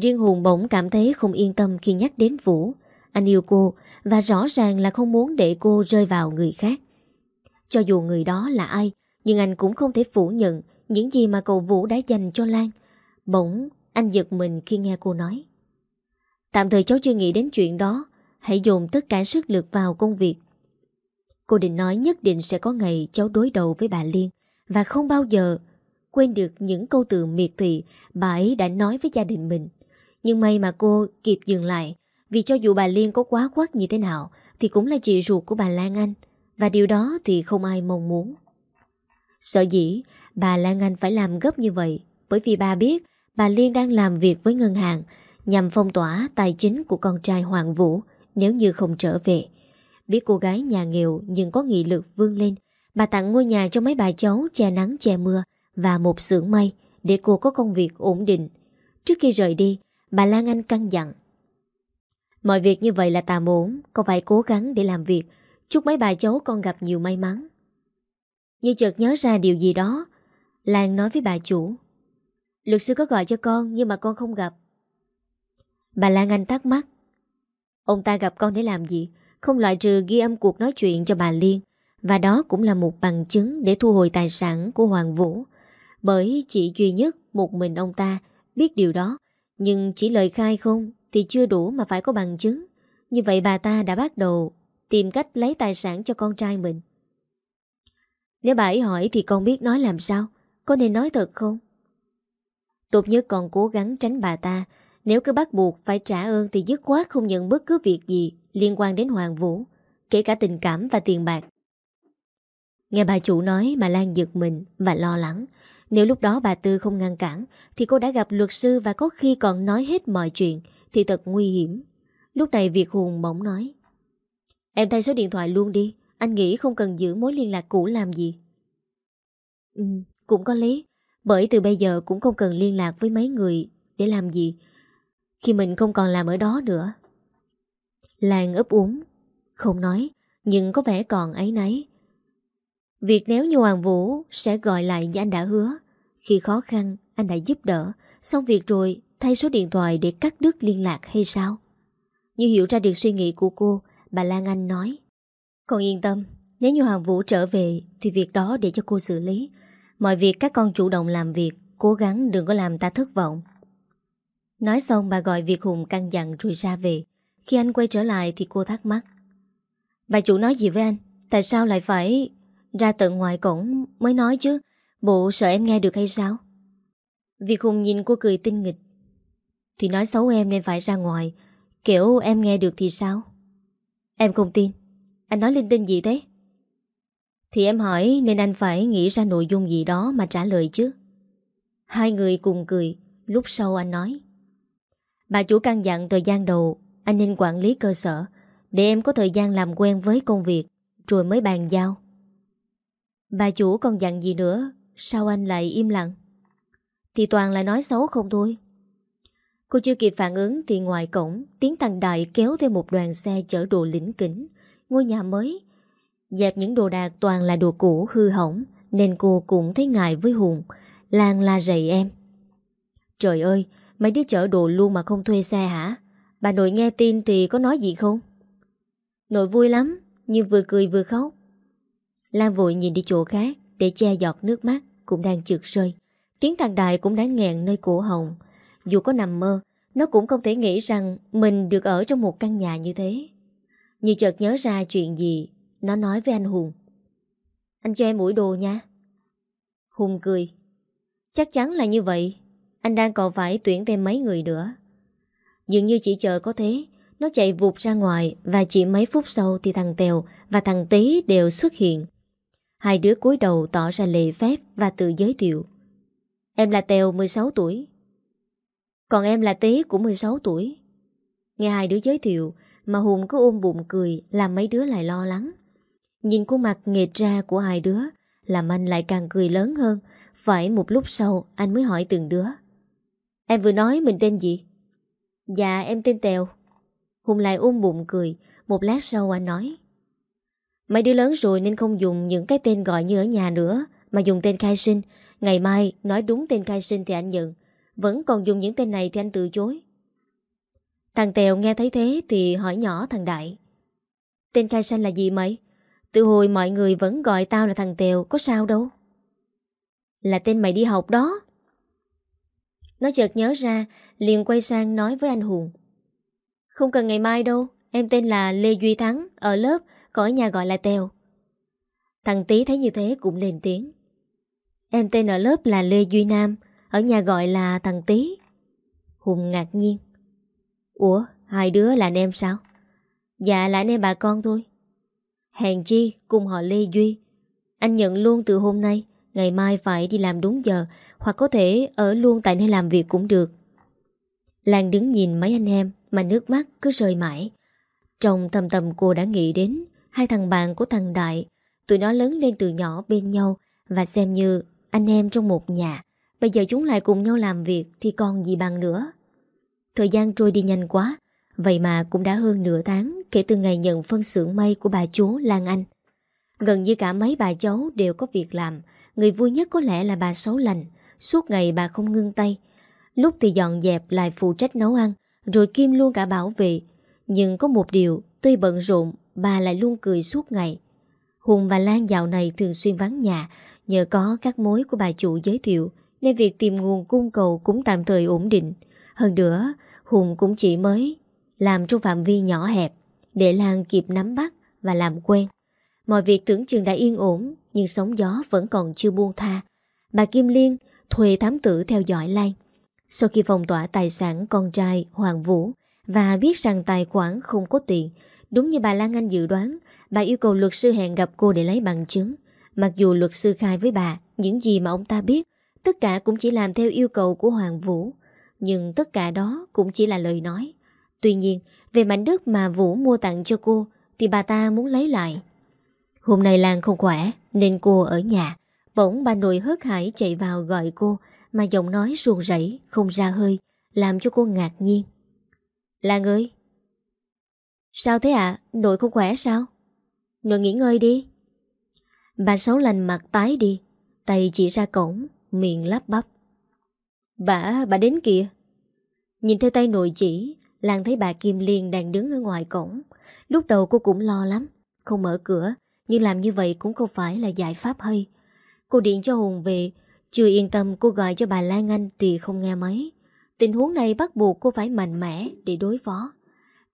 Riêng Hùng bỗng cảm thấy không yên tâm khi nhắc đến Vũ. Anh yêu cô và rõ ràng là không muốn để cô rơi vào người khác. Cho dù người đó là ai, nhưng anh cũng không thể phủ nhận những gì mà cậu Vũ đã dành cho Lan. Bỗng, anh giật mình khi nghe cô nói. Tạm thời cháu chưa nghĩ đến chuyện đó, hãy dồn tất cả sức lực vào công việc. Cô định nói nhất định sẽ có ngày cháu đối đầu với bà Liên, và không bao giờ quên được những câu từ miệt thị bà ấy đã nói với gia đình mình. Nhưng may mà cô kịp dừng lại, vì cho dù bà Liên có quá quát như thế nào, thì cũng là chị ruột của bà Lan Anh, và điều đó thì không ai mong muốn. Sợ dĩ, bà Lan Anh phải làm gấp như vậy, bởi vì bà biết bà Liên đang làm việc với ngân hàng nhằm phong tỏa tài chính của con trai Hoàng Vũ nếu như không trở về. Biết cô gái nhà nghèo nhưng có nghị lực vươn lên, bà tặng ngôi nhà cho mấy bà cháu che nắng che mưa và một xưởng may để cô có công việc ổn định. Trước khi rời đi, bà Lan Anh căng dặn. Mọi việc như vậy là tạm ổn, con phải cố gắng để làm việc. Chúc mấy bà cháu con gặp nhiều may mắn. Như chợt nhớ ra điều gì đó, Lan nói với bà chủ. Luật sư có gọi cho con nhưng mà con không gặp. Bà Lan Anh thắc mắc. Ông ta gặp con để làm gì? Không loại trừ ghi âm cuộc nói chuyện cho bà Liên. Và đó cũng là một bằng chứng để thu hồi tài sản của Hoàng Vũ. Bởi chỉ duy nhất một mình ông ta biết điều đó. Nhưng chỉ lời khai không thì chưa đủ mà phải có bằng chứng. Như vậy bà ta đã bắt đầu tìm cách lấy tài sản cho con trai mình. Nếu bà ấy hỏi thì con biết nói làm sao? Có nên nói thật không? Tốt nhất còn cố gắng tránh bà ta. Nếu cứ bắt buộc phải trả ơn thì dứt khoát không nhận bất cứ việc gì liên quan đến Hoàng Vũ, kể cả tình cảm và tiền bạc. Nghe bà chủ nói mà Lan giật mình và lo lắng. Nếu lúc đó bà Tư không ngăn cản thì cô đã gặp luật sư và có khi còn nói hết mọi chuyện thì thật nguy hiểm. Lúc này Việt Hùng bỗng nói Em thay số điện thoại luôn đi Anh nghĩ không cần giữ mối liên lạc cũ làm gì Ừ, cũng có lý Bởi từ bây giờ cũng không cần liên lạc với mấy người Để làm gì khi mình không còn làm ở đó nữa Lan ấp úng Không nói Nhưng có vẻ còn ấy nấy Việc nếu như Hoàng Vũ Sẽ gọi lại như anh đã hứa Khi khó khăn anh đã giúp đỡ Xong việc rồi thay số điện thoại để cắt đứt liên lạc hay sao? Như hiểu ra được suy nghĩ của cô, bà Lan Anh nói. Con yên tâm, nếu như Hoàng Vũ trở về thì việc đó để cho cô xử lý. Mọi việc các con chủ động làm việc, cố gắng đừng có làm ta thất vọng. Nói xong bà gọi Việt Hùng căng dặn rồi ra về. Khi anh quay trở lại thì cô thắc mắc. Bà chủ nói gì với anh? Tại sao lại phải ra tận ngoài cổng mới nói chứ? Bộ sợ em nghe được hay sao? Việt Hùng nhìn cô cười tinh nghịch. Thì nói xấu em nên phải ra ngoài Kiểu em nghe được thì sao Em không tin Anh nói linh tinh gì thế Thì em hỏi nên anh phải nghĩ ra nội dung gì đó mà trả lời chứ Hai người cùng cười Lúc sau anh nói Bà chủ căn dặn thời gian đầu, Anh nên quản lý cơ sở, Để em có thời gian làm quen với công việc, Rồi mới bàn giao. Bà chủ còn dặn gì nữa, Sao anh lại im lặng? Thì toàn là nói xấu không thôi. Cô chưa kịp phản ứng thì ngoài cổng, tiếng thằng Đại kéo theo một đoàn xe chở đồ lĩnh kỉnh. Ngôi nhà mới. Dẹp những đồ đạc toàn là đồ cũ hư hỏng, Nên cô cũng thấy ngại với Hùng Lan la rầy em. Trời ơi Mấy đứa chở đồ luôn mà không thuê xe hả? Bà nội nghe tin thì có nói gì không? Nội vui lắm Nhưng vừa cười vừa khóc. Lan vội nhìn đi chỗ khác Để che giọt nước mắt Cũng đang trượt rơi. Tiếng thằng Đại cũng đã nghẹn nơi cổ hồng Dù có nằm mơ, Nó cũng không thể nghĩ rằng Mình được ở trong một căn nhà như thế. Như chợt nhớ ra chuyện gì, Nó nói với anh Hùng. Anh cho em ủi đồ nha. Hùng cười. Chắc chắn là như vậy. Anh đang còn phải tuyển thêm mấy người nữa. Dường như chỉ chờ có thế, Nó chạy vụt ra ngoài Và chỉ mấy phút sau thì thằng Tèo Và thằng Tế đều xuất hiện. Hai đứa cúi đầu tỏ ra lệ phép Và tự giới thiệu. Em là Tèo 16 tuổi. Còn em là Tế cũng 16 tuổi. Nghe hai đứa giới thiệu, Mà Hùng cứ ôm bụng cười Làm mấy đứa lại lo lắng. Nhìn khuôn mặt nghệt ra của hai đứa, Làm anh lại càng cười lớn hơn. Phải một lúc sau, anh mới hỏi từng đứa. Em vừa nói mình tên gì? Dạ em tên Tèo. Hùng lại ôm bụng cười Một lát sau anh nói. Mấy đứa lớn rồi nên không dùng những cái tên gọi như ở nhà nữa Mà dùng tên khai sinh. Ngày mai nói đúng tên khai sinh thì anh nhận. Vẫn còn dùng những tên này thì anh từ chối. Thằng Tèo nghe thấy thế Thì hỏi nhỏ thằng Đại. Tên khai sinh là gì mày? Từ hồi mọi người vẫn gọi tao là thằng Tèo Có sao đâu? Là tên mày đi học đó nó chợt nhớ ra, liền quay sang nói với anh Hùng. Không cần ngày mai đâu, Em tên là Lê Duy Thắng, Ở lớp, có nhà gọi là Tèo. Thằng Tý thấy như thế cũng lên tiếng. Em tên ở lớp là Lê Duy Nam, Ở nhà gọi là thằng Tý. Hùng ngạc nhiên. Ủa, hai đứa là anh em sao? Dạ là anh em bà con thôi. Hèn chi cùng họ Lê Duy. Anh nhận luôn từ hôm nay Ngày mai phải đi làm đúng giờ, Hoặc có thể ở luôn tại nơi làm việc cũng được. Lan đứng nhìn mấy anh em Mà nước mắt cứ rơi mãi. Trong thầm tầm cô đã nghĩ đến Hai thằng bạn của thằng Đại. Tụi nó lớn lên từ nhỏ bên nhau Và xem như anh em trong một nhà. Bây giờ chúng lại cùng nhau làm việc Thì còn gì bằng nữa. Thời gian trôi đi nhanh quá, Vậy mà cũng đã hơn nửa tháng Kể từ ngày nhận phân xưởng mây của bà chú Lan Anh. Gần như cả mấy bà cháu đều có việc làm Người vui nhất có lẽ là bà Sáu Lành. Suốt ngày bà không ngưng tay. Lúc thì dọn dẹp lại phụ trách nấu ăn, Rồi Kim luôn cả bảo vệ. Nhưng có một điều, Tuy bận rộn, Bà lại luôn cười suốt ngày. Hùng và Lan dạo này thường xuyên vắng nhà, Nhờ có các mối của bà chủ giới thiệu, Nên việc tìm nguồn cung cầu cũng tạm thời ổn định. Hơn nữa, Hùng cũng chỉ mới Làm trong phạm vi nhỏ hẹp, Để Lan kịp nắm bắt và làm quen. Mọi việc tưởng chừng đã yên ổn nhưng sóng gió vẫn còn chưa buông tha. Bà Kim Liên thuê thám tử theo dõi Lan Sau khi phong tỏa tài sản con trai Hoàng Vũ Và biết rằng tài khoản không có tiền, Đúng như bà Lan Anh dự đoán, Bà yêu cầu luật sư hẹn gặp cô để lấy bằng chứng. Mặc dù luật sư khai với bà Những gì mà ông ta biết, Tất cả cũng chỉ làm theo yêu cầu của Hoàng Vũ, Nhưng tất cả đó cũng chỉ là lời nói. Tuy nhiên, Về mảnh đất mà Vũ mua tặng cho cô Thì bà ta muốn lấy lại. Hôm nay Lan không khỏe Nên cô ở nhà Bỗng bà nội hớt hải chạy vào gọi cô Mà giọng nói ruồn rẫy Không ra hơi Làm cho cô ngạc nhiên Lan ơi Sao thế ạ? À? Nội không khỏe sao? Nội nghỉ ngơi đi Bà Sáu lành mặt tái đi Tay chỉ ra cổng Miệng lắp bắp Bà, bà đến kìa Nhìn theo tay nội chỉ Lan thấy bà Kim Liên đang đứng ở ngoài cổng Lúc đầu cô cũng lo lắm Không mở cửa nhưng làm như vậy cũng không phải là giải pháp hay. Cô điện cho Hùng về. Chưa yên tâm, cô gọi cho bà Lan Anh Thì không nghe máy. Tình huống này bắt buộc cô phải mạnh mẽ Để đối phó.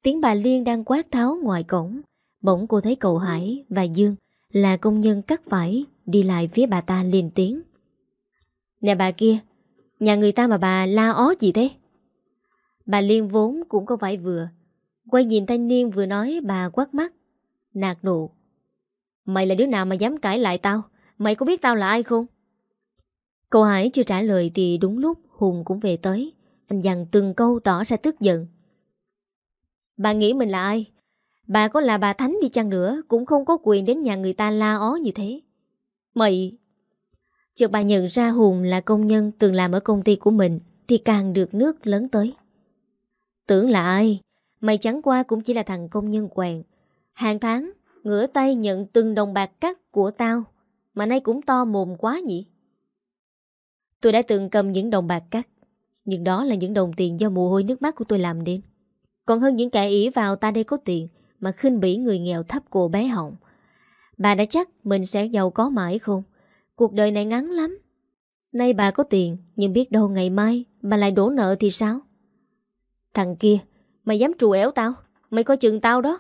Tiếng bà Liên đang quát tháo ngoài cổng. Bỗng cô thấy cậu Hải và Dương Là công nhân cắt vải Đi lại phía bà ta liền tiếng. Nè bà kia, Nhà người ta mà bà la ó gì thế? Bà Liên vốn cũng có phải vừa. Quay nhìn thanh niên vừa nói bà quát mắt, Nạt nụ Mày là đứa nào mà dám cãi lại tao? Mày có biết tao là ai không? Cậu Hải chưa trả lời thì đúng lúc Hùng cũng về tới. Anh dằn từng câu tỏ ra tức giận. Bà nghĩ mình là ai? Bà có là bà Thánh đi chăng nữa, Cũng không có quyền đến nhà người ta la ó như thế. Mày! Chợt bà nhận ra Hùng là công nhân Từng làm ở công ty của mình, Thì càng được nước lớn tới. Tưởng là ai? Mày chẳng qua cũng chỉ là thằng công nhân quèn. Hàng tháng ngửa tay nhận từng đồng bạc cắt của tao, Mà nay cũng to mồm quá nhỉ? Tôi đã từng cầm những đồng bạc cắt, Nhưng đó là những đồng tiền do mồ hôi nước mắt của tôi làm nên. Còn hơn những kẻ ý vào ta đây có tiền Mà khinh bỉ người nghèo thấp cổ bé họng. Bà đã chắc mình sẽ giàu có mãi không? Cuộc đời này ngắn lắm. Nay bà có tiền, Nhưng biết đâu ngày mai Bà lại đổ nợ thì sao? Thằng kia, Mày dám trù éo tao? Mày coi chừng tao đó.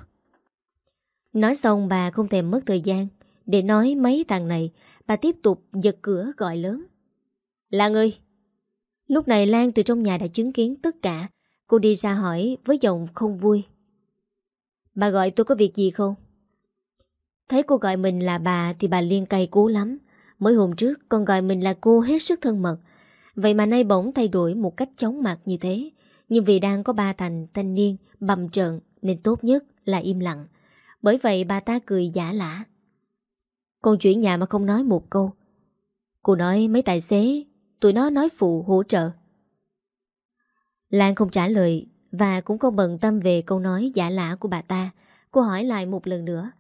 Nói xong bà không thèm mất thời gian. Để nói mấy thằng này, Bà tiếp tục giật cửa gọi lớn. Lan ơi! Lúc này Lan từ trong nhà đã chứng kiến tất cả. Cô đi ra hỏi với giọng không vui. Bà gọi tôi có việc gì không? Thấy cô gọi mình là bà Thì bà liên cay cú lắm. Mới hôm trước, con gọi mình là cô hết sức thân mật. Vậy mà nay bỗng thay đổi một cách chóng mặt như thế. Nhưng vì đang có ba thành thanh niên bầm trợn, Nên tốt nhất là im lặng. Bởi vậy bà ta cười giả lạ, Con chuyển nhà mà không nói một câu. Cô nói mấy tài xế Tụi nó nói phụ hỗ trợ. Lan không trả lời Và cũng không bận tâm về câu nói giả lạ của bà ta. Cô hỏi lại một lần nữa.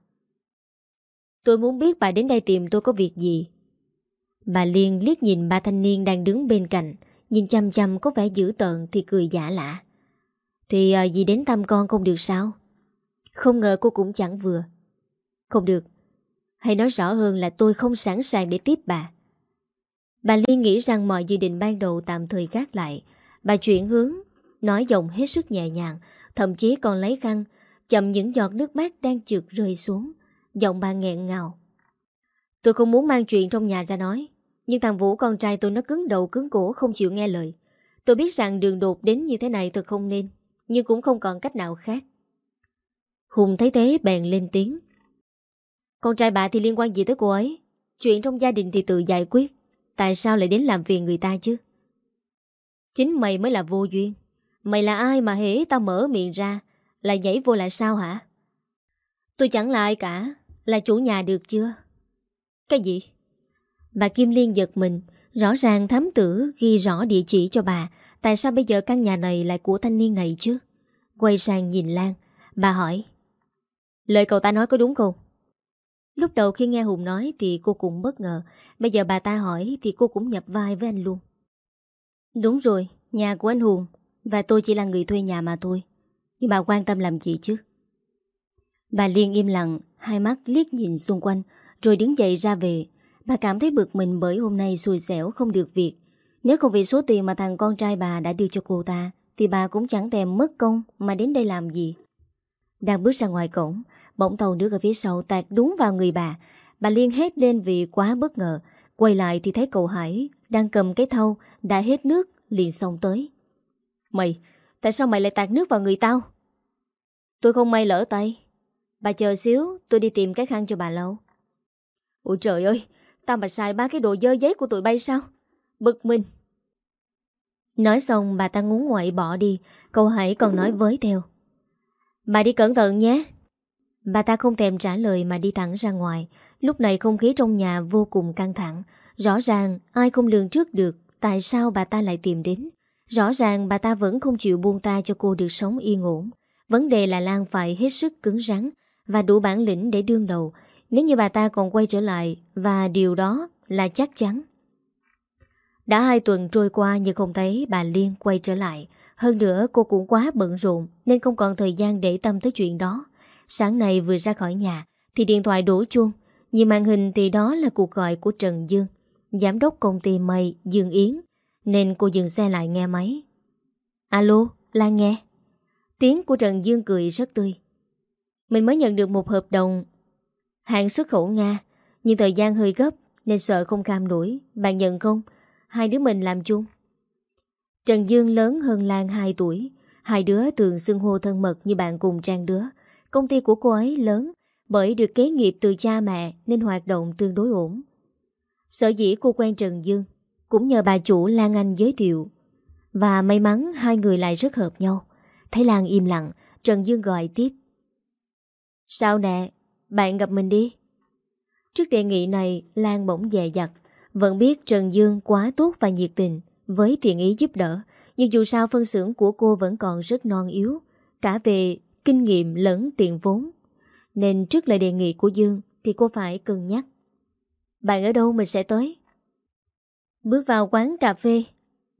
Tôi muốn biết bà đến đây tìm tôi có việc gì? Bà Liên liếc nhìn ba thanh niên đang đứng bên cạnh Nhìn chăm chăm có vẻ dữ tợn thì cười giả lạ Thì ờ, à, gì đến thăm con không được sao? Không ngờ cô cũng chẳng vừa. Không được. Hay nói rõ hơn là tôi không sẵn sàng để tiếp bà. Bà Liên nghĩ rằng mọi dự định ban đầu tạm thời gác lại. Bà chuyển hướng, Nói giọng hết sức nhẹ nhàng, Thậm chí còn lấy khăn, Chậm những giọt nước mắt đang trượt rơi xuống. Giọng bà nghẹn ngào. Tôi không muốn mang chuyện trong nhà ra nói, Nhưng thằng Vũ con trai tôi nó cứng đầu cứng cổ, Không chịu nghe lời. Tôi biết rằng đường đột đến như thế này thật không nên, Nhưng cũng không còn cách nào khác. Hùng thấy thế bèn lên tiếng. Con trai bà thì liên quan gì tới cô ấy? Chuyện trong gia đình thì tự giải quyết. Tại sao lại đến làm phiền người ta chứ? Chính mày mới là vô duyên. Mày là ai mà hễ tao mở miệng ra? Lại nhảy vô lại sao hả? Tôi chẳng là ai cả. Là chủ nhà được chưa? Cái gì? Bà Kim Liên giật mình. Rõ ràng thám tử ghi rõ địa chỉ cho bà. Tại sao bây giờ căn nhà này lại của thanh niên này chứ? Quay sang nhìn Lan. Bà hỏi. Lời cậu ta nói có đúng không? Lúc đầu khi nghe Hùng nói thì cô cũng bất ngờ. Bây giờ bà ta hỏi thì cô cũng nhập vai với anh luôn. Đúng rồi, Nhà của anh Hùng Và tôi chỉ là người thuê nhà mà thôi. Nhưng bà quan tâm làm gì chứ? Bà Liên im lặng, Hai mắt liếc nhìn xung quanh, Rồi đứng dậy ra về. Bà cảm thấy bực mình bởi hôm nay xui xẻo không được việc. Nếu không vì số tiền mà thằng con trai bà đã đưa cho cô ta, Thì bà cũng chẳng thèm mất công Mà đến đây làm gì. Đang bước ra ngoài cổng, Bỗng tàu nước ở phía sau tạt đúng vào người bà. Bà Liên hét lên vì quá bất ngờ. Quay lại thì thấy cậu Hải Đang cầm cái thau Đã hết nước, liền xông tới. Mày, Tại sao mày lại tạt nước vào người tao? Tôi không may lỡ tay. Bà chờ xíu, tôi đi tìm cái khăn cho bà lâu Ôi trời ơi, Tao mà xài ba cái đồ dơ giấy của tụi bay sao? Bực mình. Nói xong, bà ta ngúng ngoại bỏ đi. Cậu Hải còn nói với theo. Bà đi cẩn thận nhé. Bà ta không thèm trả lời mà đi thẳng ra ngoài. Lúc này không khí trong nhà vô cùng căng thẳng. Rõ ràng ai không lường trước được Tại sao bà ta lại tìm đến. Rõ ràng bà ta vẫn không chịu buông ta cho cô được sống yên ổn. Vấn đề là Lan phải hết sức cứng rắn Và đủ bản lĩnh để đương đầu. Nếu như bà ta còn quay trở lại, Và điều đó là chắc chắn. Đã hai tuần trôi qua nhưng không thấy bà Liên quay trở lại. Hơn nữa cô cũng quá bận rộn Nên không còn thời gian để tâm tới chuyện đó. Sáng nay vừa ra khỏi nhà Thì điện thoại đổ chuông. Nhìn màn hình thì đó là cuộc gọi của Trần Dương Giám đốc công ty mây Dương Yến Nên cô dừng xe lại nghe máy. Alo, Lan nghe. Tiếng của Trần Dương cười rất tươi. Mình mới nhận được một hợp đồng. Hàng xuất khẩu Nga Nhưng thời gian hơi gấp Nên sợ không cam nổi Bạn nhận không? Hai đứa mình làm chung. Trần Dương lớn hơn Lan 2 tuổi Hai đứa thường xưng hô thân mật như bạn cùng trang đứa Công ty của cô ấy lớn bởi được kế nghiệp từ cha mẹ nên hoạt động tương đối ổn. Sở dĩ cô quen Trần Dương cũng nhờ bà chủ Lan Anh giới thiệu và may mắn hai người lại rất hợp nhau. Thấy Lan im lặng, Trần Dương gọi tiếp. Sao nè, bạn gặp mình đi. Trước đề nghị này, Lan bỗng dè dặt, vẫn biết Trần Dương quá tốt và nhiệt tình với thiện ý giúp đỡ, nhưng dù sao phân xưởng của cô vẫn còn rất non yếu, cả về kinh nghiệm lẫn tiền vốn. Nên trước lời đề nghị của Dương Thì cô phải cân nhắc. Bạn ở đâu mình sẽ tới? Bước vào quán cà phê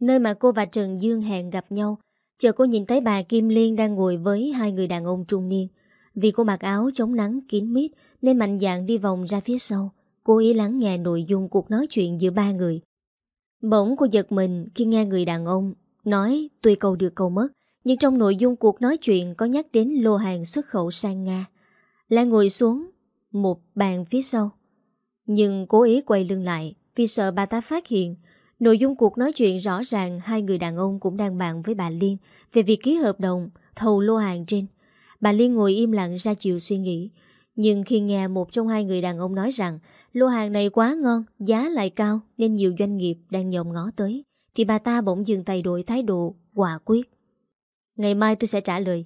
Nơi mà cô và Trần Dương hẹn gặp nhau. Chờ cô nhìn thấy bà Kim Liên Đang ngồi với hai người đàn ông trung niên. Vì cô mặc áo chống nắng kín mít Nên mạnh dạn đi vòng ra phía sau. Cô ý lắng nghe nội dung cuộc nói chuyện giữa ba người. Bỗng cô giật mình khi nghe người đàn ông Nói, tuy câu được câu mất, Nhưng trong nội dung cuộc nói chuyện Có nhắc đến lô hàng xuất khẩu sang Nga. Lại ngồi xuống Một bàn phía sau. Nhưng cố ý quay lưng lại Vì sợ bà ta phát hiện Nội dung cuộc nói chuyện rõ ràng Hai người đàn ông cũng đang bàn với bà Liên Về việc ký hợp đồng thầu lô hàng trên. Bà Liên ngồi im lặng ra chiều suy nghĩ, Nhưng khi nghe một trong hai người đàn ông nói rằng Lô hàng này quá ngon, Giá lại cao, Nên nhiều doanh nghiệp đang nhòm ngó tới. Thì bà ta bỗng dừng tay đổi thái độ, Quả quyết. Ngày mai tôi sẽ trả lời.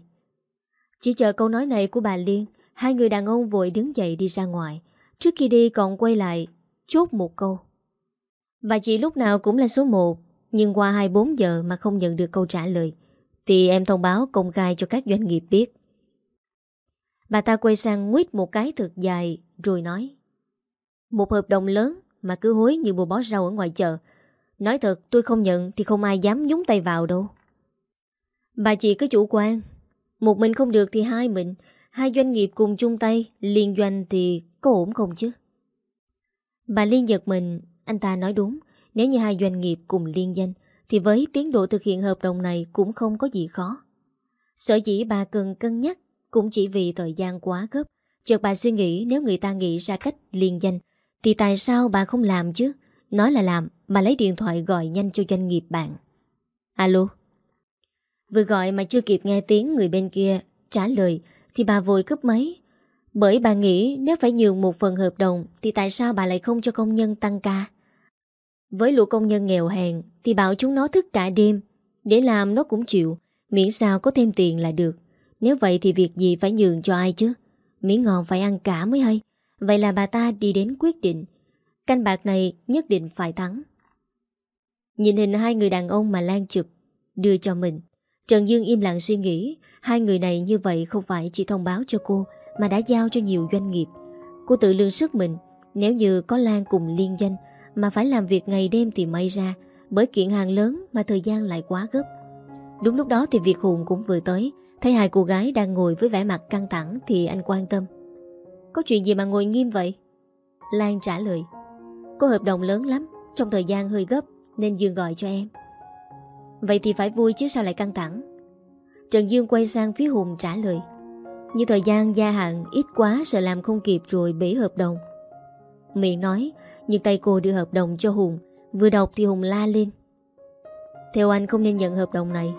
Chỉ chờ câu nói này của bà Liên, Hai người đàn ông vội đứng dậy đi ra ngoài. Trước khi đi còn quay lại, Chốt một câu. Bà chị lúc nào cũng là số 1 Nhưng qua 24 giờ mà không nhận được câu trả lời, Thì em thông báo công khai cho các doanh nghiệp biết. Bà ta quay sang nguyết một cái thật dài, Rồi nói. Một hợp đồng lớn mà cứ hối như bùa bó rau ở ngoài chợ. Nói thật, tôi không nhận Thì không ai dám nhúng tay vào đâu. Bà chị cứ chủ quan. Một mình không được thì hai mình. Hai doanh nghiệp cùng chung tay, Liên doanh thì có ổn không chứ? Bà Liên giật mình. Anh ta nói đúng. Nếu như hai doanh nghiệp cùng liên danh, Thì với tiến độ thực hiện hợp đồng này Cũng không có gì khó. Sở dĩ bà cần cân nhắc Cũng chỉ vì thời gian quá gấp. Chợt bà suy nghĩ nếu người ta nghĩ ra cách liên danh thì tại sao bà không làm chứ Nói là làm Bà lấy điện thoại gọi nhanh cho doanh nghiệp bạn Alo Vừa gọi mà chưa kịp nghe tiếng người bên kia trả lời thì bà vội cướp máy. Bởi bà nghĩ nếu phải nhường một phần hợp đồng thì tại sao bà lại không cho công nhân tăng ca? Với lũ công nhân nghèo hèn thì bảo chúng nó thức cả đêm. Để làm nó cũng chịu, miễn sao có thêm tiền là được. Nếu vậy thì việc gì phải nhường cho ai chứ? Miễn ngon phải ăn cả mới hay. Vậy là bà ta đi đến quyết định. Canh bạc này nhất định phải thắng. Nhìn hình hai người đàn ông mà Lan chụp đưa cho mình. Trần Dương im lặng suy nghĩ, Hai người này như vậy không phải chỉ thông báo cho cô, Mà đã giao cho nhiều doanh nghiệp Cô tự lương sức mình, Nếu như có Lan cùng liên danh, Mà phải làm việc ngày đêm thì may ra, Bởi kiện hàng lớn mà thời gian lại quá gấp Đúng lúc đó thì Việt Hùng cũng vừa tới, Thấy hai cô gái đang ngồi với vẻ mặt căng thẳng Thì anh quan tâm có chuyện gì mà ngồi nghiêm vậy? Lan trả lời. Có hợp đồng lớn lắm, Trong thời gian hơi gấp, Nên Dương gọi cho em. Vậy thì phải vui chứ sao lại căng thẳng? Trần Dương quay sang phía Hùng trả lời. Như thời gian gia hạn ít quá Sợ làm không kịp rồi bể hợp đồng. Miệng nói, Nhưng tay cô đưa hợp đồng cho Hùng, Vừa đọc thì Hùng la lên. Theo anh không nên nhận hợp đồng này.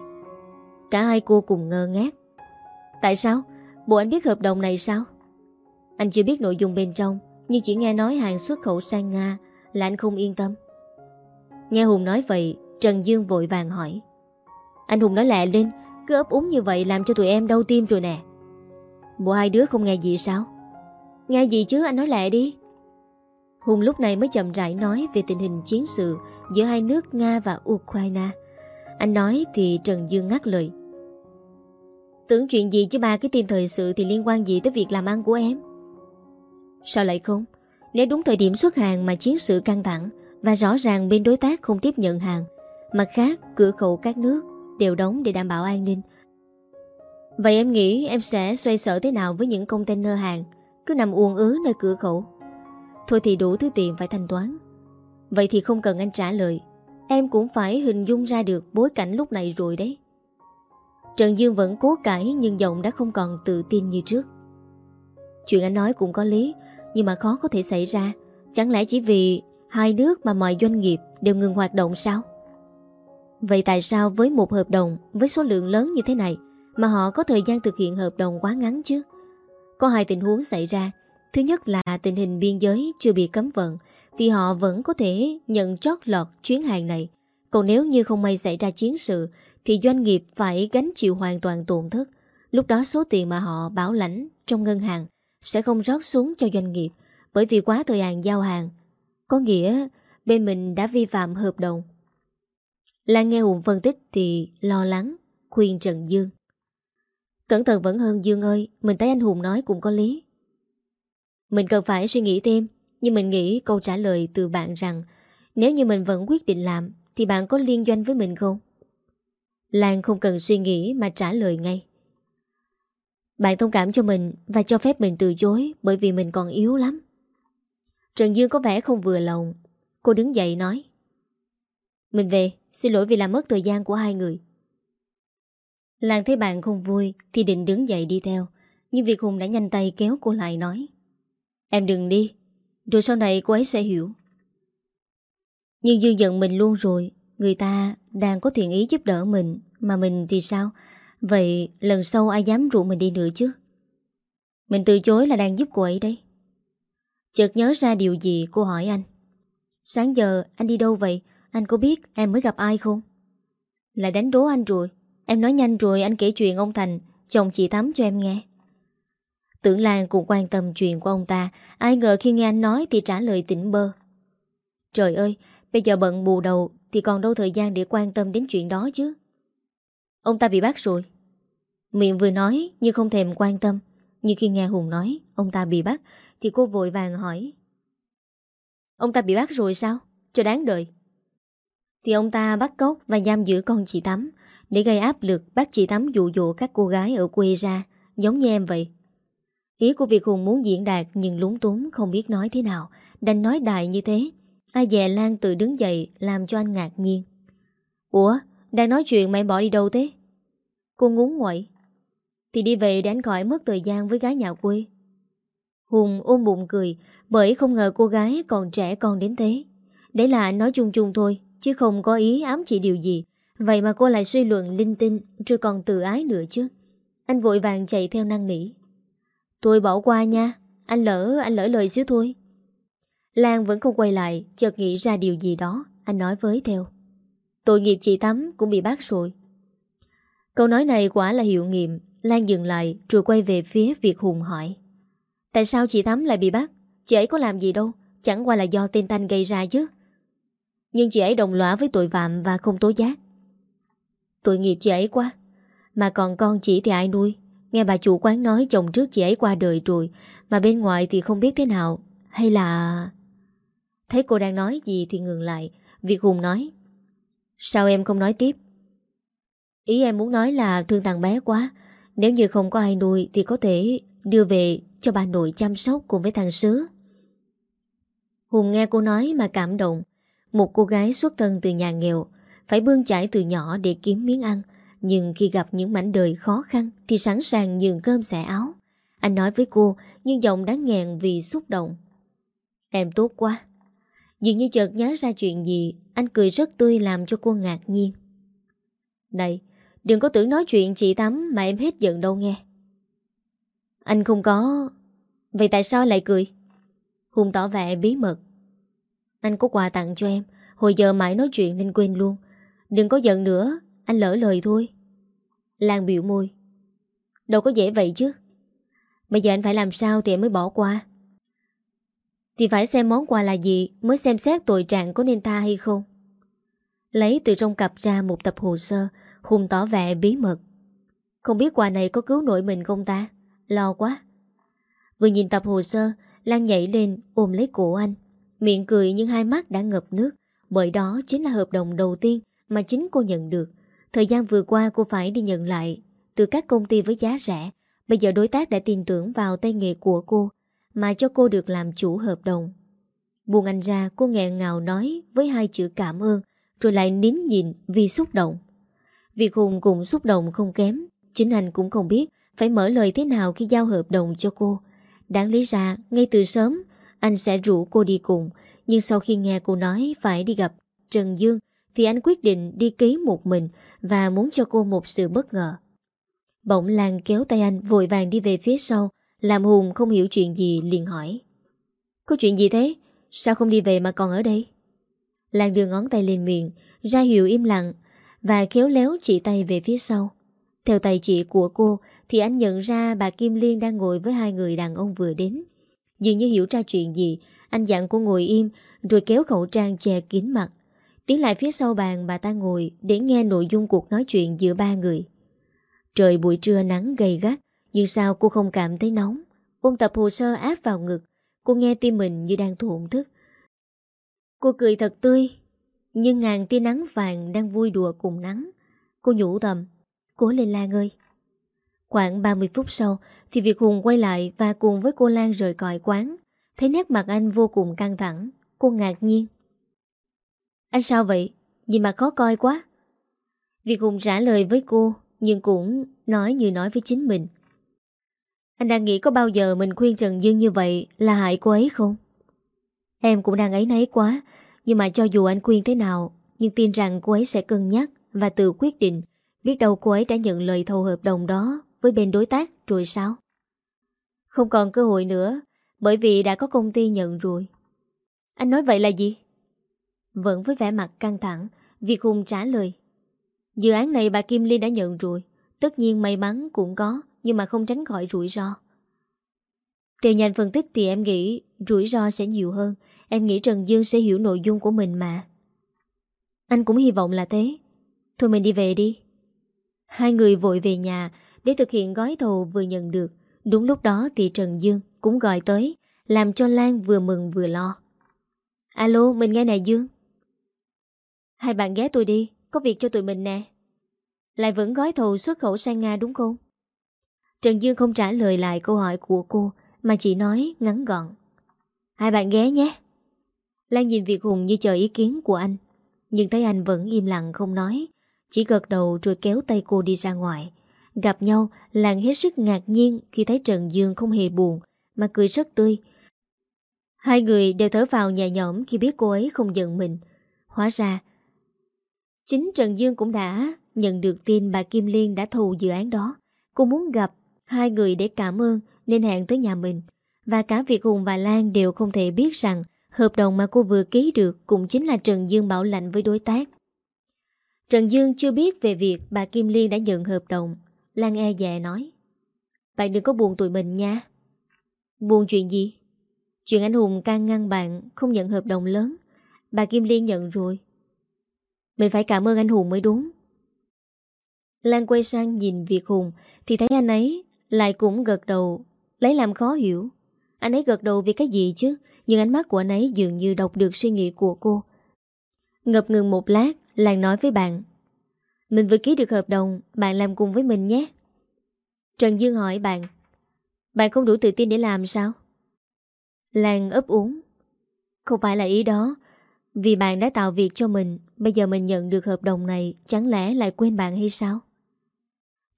Cả hai cô cùng ngơ ngác. Tại sao? Bộ anh biết hợp đồng này sao? Anh chưa biết nội dung bên trong, Nhưng chỉ nghe nói hàng xuất khẩu sang Nga Là anh không yên tâm. Nghe Hùng nói vậy, Trần Dương vội vàng hỏi. Anh Hùng nói lẹ lên, Cứ ấp úng như vậy làm cho tụi em đau tim rồi nè. Bộ hai đứa không nghe gì sao? Nghe gì chứ, anh nói lẹ đi. Hùng lúc này mới chậm rãi nói Về tình hình chiến sự Giữa hai nước Nga và Ukraine. Anh nói thì Trần Dương ngắt lời. Tưởng chuyện gì chứ ba, cái tin thời sự Thì liên quan gì tới việc làm ăn của em? Sao lại không Nếu đúng thời điểm xuất hàng mà chiến sự căng thẳng Và rõ ràng bên đối tác không tiếp nhận hàng Mặt khác, cửa khẩu các nước đều đóng để đảm bảo an ninh. Vậy em nghĩ em sẽ xoay sở thế nào với những container hàng cứ nằm uồn ứ nơi cửa khẩu? Thôi thì đủ thứ tiền phải thanh toán. Vậy thì không cần anh trả lời. Em cũng phải hình dung ra được bối cảnh lúc này rồi đấy. Trần Dương vẫn cố cãi nhưng giọng đã không còn tự tin như trước. Chuyện anh nói cũng có lý, nhưng mà khó có thể xảy ra. Chẳng lẽ chỉ vì hai nước mà mọi doanh nghiệp đều ngừng hoạt động sao? Vậy tại sao với một hợp đồng, với số lượng lớn như thế này, mà họ có thời gian thực hiện hợp đồng quá ngắn chứ? Có hai tình huống xảy ra. Thứ nhất là tình hình biên giới chưa bị cấm vận, thì họ vẫn có thể nhận trót lọt chuyến hàng này. Còn nếu như không may xảy ra chiến sự, thì doanh nghiệp phải gánh chịu hoàn toàn tổn thất. Lúc đó số tiền mà họ bảo lãnh trong ngân hàng sẽ không rót xuống cho doanh nghiệp bởi vì quá thời hạn giao hàng. Có nghĩa bên mình đã vi phạm hợp đồng Lan nghe Hùng phân tích thì lo lắng, khuyên Trần Dương. Cẩn thận vẫn hơn Dương ơi, mình thấy anh Hùng nói cũng có lý. Mình cần phải suy nghĩ thêm Nhưng mình nghĩ câu trả lời từ bạn rằng Nếu như mình vẫn quyết định làm Thì bạn có liên doanh với mình không? Lan không cần suy nghĩ mà trả lời ngay bạn thông cảm cho mình Và cho phép mình từ chối Bởi vì mình còn yếu lắm. Trần Dương có vẻ không vừa lòng. Cô đứng dậy nói Mình về, xin lỗi vì làm mất thời gian của hai người. Làng thấy bạn không vui Thì định đứng dậy đi theo Nhưng Việt Hùng đã nhanh tay kéo cô lại nói Em đừng đi Rồi sau này cô ấy sẽ hiểu. Nhưng Dương giận mình luôn rồi Người ta đang có thiện ý giúp đỡ mình Mà mình thì sao? Vậy lần sau ai dám rủ mình đi nữa chứ? Mình từ chối là đang giúp cô ấy đấy. Chợt nhớ ra điều gì, cô hỏi anh. Sáng giờ, anh đi đâu vậy? Anh có biết em mới gặp ai không? Lại đánh đố anh rồi. Em nói nhanh rồi, anh kể chuyện ông Thành. Chồng chị Thắm cho em nghe. Tưởng Lan cũng quan tâm chuyện của ông ta. Ai ngờ khi nghe anh nói Thì trả lời tỉnh bơ. Trời ơi, Bây giờ bận bù đầu Thì còn đâu thời gian để quan tâm đến chuyện đó chứ. Ông ta bị bắt rồi. Miệng vừa nói nhưng không thèm quan tâm. Nhưng khi nghe Hùng nói, Ông ta bị bắt, Thì cô vội vàng hỏi. Ông ta bị bắt rồi sao? Cho đáng đợi Thì ông ta bắt cóc và giam giữ con chị Tắm Để gây áp lực bắt chị Tắm dụ dỗ các cô gái ở quê ra, Giống như em vậy. Ý của Việt Hùng muốn diễn đạt Nhưng lúng túng, không biết nói thế nào. Đành nói đại như thế. Ai dè Lan tự đứng dậy làm cho anh ngạc nhiên. Ủa đang nói chuyện mà em bỏ đi đâu thế? Cô ngúng ngoậy Thì đi về để anh khỏi mất thời gian với gái nhà quê. Hùng ôm bụng cười Bởi không ngờ cô gái còn trẻ con đến thế. Đấy là nói chung chung thôi Chứ không có ý ám chỉ điều gì. Vậy mà cô lại suy luận linh tinh Rồi còn tự ái nữa chứ. Anh vội vàng chạy theo năng nỉ. Tôi bỏ qua nha Anh lỡ, anh lỡ lời xíu thôi. Lan vẫn không quay lại Chợt nghĩ ra điều gì đó Anh nói với theo. Tội nghiệp chị Tắm cũng bị bắt rồi Câu nói này quả là hiệu nghiệm, Lan dừng lại, rồi quay về phía Việt Hùng hỏi. Tại sao chị Thắm lại bị bắt? Chị ấy có làm gì đâu? Chẳng qua là do tên Thanh gây ra chứ. Nhưng chị ấy đồng lõa với tội phạm và không tố giác. Tội nghiệp chị ấy quá. Mà còn con chị thì ai nuôi? Nghe bà chủ quán nói chồng trước chị ấy qua đời rồi, Mà bên ngoài thì không biết thế nào. Hay là... Thấy cô đang nói gì thì ngừng lại. Việt Hùng nói Sao em không nói tiếp? Ý em muốn nói là thương thằng bé quá. Nếu như không có ai nuôi Thì có thể đưa về cho bà nội chăm sóc cùng với thằng Sứ. Hùng nghe cô nói mà cảm động. Một cô gái xuất thân từ nhà nghèo, Phải bươn chải từ nhỏ để kiếm miếng ăn. Nhưng khi gặp những mảnh đời khó khăn Thì sẵn sàng nhường cơm xẻ áo. Anh nói với cô, Nhưng giọng đáng nghẹn vì xúc động. Em tốt quá. Dường như chợt nhớ ra chuyện gì, Anh cười rất tươi làm cho cô ngạc nhiên. Này, Đừng có tưởng nói chuyện chị Tắm Mà em hết giận đâu nghe. Anh không có. Vậy tại sao lại cười? Hùng tỏ vẻ bí mật. Anh có quà tặng cho em, Hồi giờ mãi nói chuyện nên quên luôn. Đừng có giận nữa, Anh lỡ lời thôi. Lan biểu môi. Đâu có dễ vậy chứ. Bây giờ anh phải làm sao thì em mới bỏ qua? Thì phải xem món quà là gì Mới xem xét tội trạng có nên tha hay không. Lấy từ trong cặp ra một tập hồ sơ Hùng tỏ vẻ bí mật. Không biết quà này có cứu nổi mình không ta? Lo quá. Vừa nhìn tập hồ sơ, Lan nhảy lên ôm lấy cổ anh. Miệng cười nhưng hai mắt đã ngập nước, Bởi đó chính là hợp đồng đầu tiên Mà chính cô nhận được. Thời gian vừa qua cô phải đi nhận lại Từ các công ty với giá rẻ. Bây giờ đối tác đã tin tưởng vào tay nghề của cô mà cho cô được làm chủ hợp đồng. Buông anh ra, cô nghẹn ngào nói Với hai chữ cảm ơn, Rồi lại nín nhìn vì xúc động. Việc Hùng cũng xúc động không kém, Chính anh cũng không biết Phải mở lời thế nào khi giao hợp đồng cho cô. Đáng lý ra, ngay từ sớm, Anh sẽ rủ cô đi cùng, Nhưng sau khi nghe cô nói phải đi gặp Trần Dương Thì anh quyết định đi ký một mình Và muốn cho cô một sự bất ngờ. Bỗng Lan kéo tay anh Vội vàng đi về phía sau làm Hùng không hiểu chuyện gì liền hỏi. Có chuyện gì thế? Sao không đi về mà còn ở đây? Lan đưa ngón tay lên miệng, Ra hiệu im lặng Và khéo léo chỉ tay về phía sau. Theo tay chị của cô Thì anh nhận ra bà Kim Liên đang ngồi với hai người đàn ông vừa đến. Dường như hiểu ra chuyện gì, Anh dặn cô ngồi im Rồi kéo khẩu trang che kín mặt. Tiến lại phía sau bàn bà ta ngồi Để nghe nội dung cuộc nói chuyện giữa ba người. Trời buổi trưa nắng gay gắt nhưng sao cô không cảm thấy nóng. Ôm tập hồ sơ áp vào ngực. Cô nghe tim mình như đang thổn thức. Cô cười thật tươi. Nhưng ngàn tia nắng vàng đang vui đùa cùng nắng. Cô nhủ thầm, Cố lên Lan ơi. Khoảng 30 phút sau Thì Việt Hùng quay lại Và cùng với cô Lan rời còi quán. Thấy nét mặt anh vô cùng căng thẳng. Cô ngạc nhiên. Anh sao vậy? Nhìn mặt khó coi quá. Việt Hùng trả lời với cô, Nhưng cũng nói như nói với chính mình. Anh đang nghĩ có bao giờ mình khuyên Trần Dương như vậy Là hại cô ấy không? Em cũng đang ấy nấy quá, Nhưng mà cho dù anh khuyên thế nào, Nhưng tin rằng cô ấy sẽ cân nhắc Và tự quyết định Biết đâu cô ấy đã nhận lời thầu hợp đồng đó Với bên đối tác rồi sao? Không còn cơ hội nữa, Bởi vì đã có công ty nhận rồi. Anh nói vậy là gì? Vẫn với vẻ mặt căng thẳng Việt Hùng trả lời. Dự án này bà Kim Liên đã nhận rồi, Tất nhiên may mắn cũng có. Nhưng mà không tránh khỏi rủi ro. Tiêu nhanh phân tích thì em nghĩ Rủi ro sẽ nhiều hơn. Em nghĩ Trần Dương sẽ hiểu nội dung của mình mà. Anh cũng hy vọng là thế. Thôi mình đi về đi. Hai người vội về nhà Để thực hiện gói thầu vừa nhận được. Đúng lúc đó thì Trần Dương cũng gọi tới, Làm cho Lan vừa mừng vừa lo. Alo, mình nghe nè Dương. Hai bạn ghé tôi đi, Có việc cho tụi mình nè. Lại vẫn gói thầu xuất khẩu sang Nga đúng không? Trần Dương không trả lời lại câu hỏi của cô, Mà chỉ nói ngắn gọn. Hai bạn ghé nhé. Lan nhìn Việt Hùng như chờ ý kiến của anh, Nhưng thấy anh vẫn im lặng không nói, Chỉ gật đầu rồi kéo tay cô đi ra ngoài. Gặp nhau, Lan hết sức ngạc nhiên Khi thấy Trần Dương không hề buồn, Mà cười rất tươi. Hai người đều thở vào nhẹ nhõm Khi biết cô ấy không giận mình. Hóa ra, Chính Trần Dương cũng đã nhận được tin bà Kim Liên đã thù dự án đó. Cô muốn gặp hai người để cảm ơn Nên hẹn tới nhà mình Và cả Việt Hùng và Lan đều không thể biết rằng Hợp đồng mà cô vừa ký được cũng chính là Trần Dương bảo lãnh với đối tác. Trần Dương chưa biết về việc bà Kim Liên đã nhận hợp đồng. Lan e dè nói. Bạn đừng có buồn tụi mình nha. Buồn chuyện gì? Chuyện anh Hùng can ngăn bạn không nhận hợp đồng lớn. Bà Kim Liên nhận rồi. Mình phải cảm ơn anh Hùng mới đúng. Lan quay sang nhìn Việt Hùng thì thấy anh ấy lại cũng gật đầu. Lấy làm khó hiểu. Anh ấy gật đầu vì cái gì chứ? Nhưng ánh mắt của anh ấy dường như đọc được suy nghĩ của cô. Ngập ngừng một lát Lan nói với bạn. Mình vừa ký được hợp đồng, Bạn làm cùng với mình nhé. Trần Dương hỏi bạn. Bạn không đủ tự tin để làm sao? Lan ấp uống Không phải là ý đó. Vì bạn đã tạo việc cho mình, Bây giờ mình nhận được hợp đồng này, Chẳng lẽ lại quên bạn hay sao?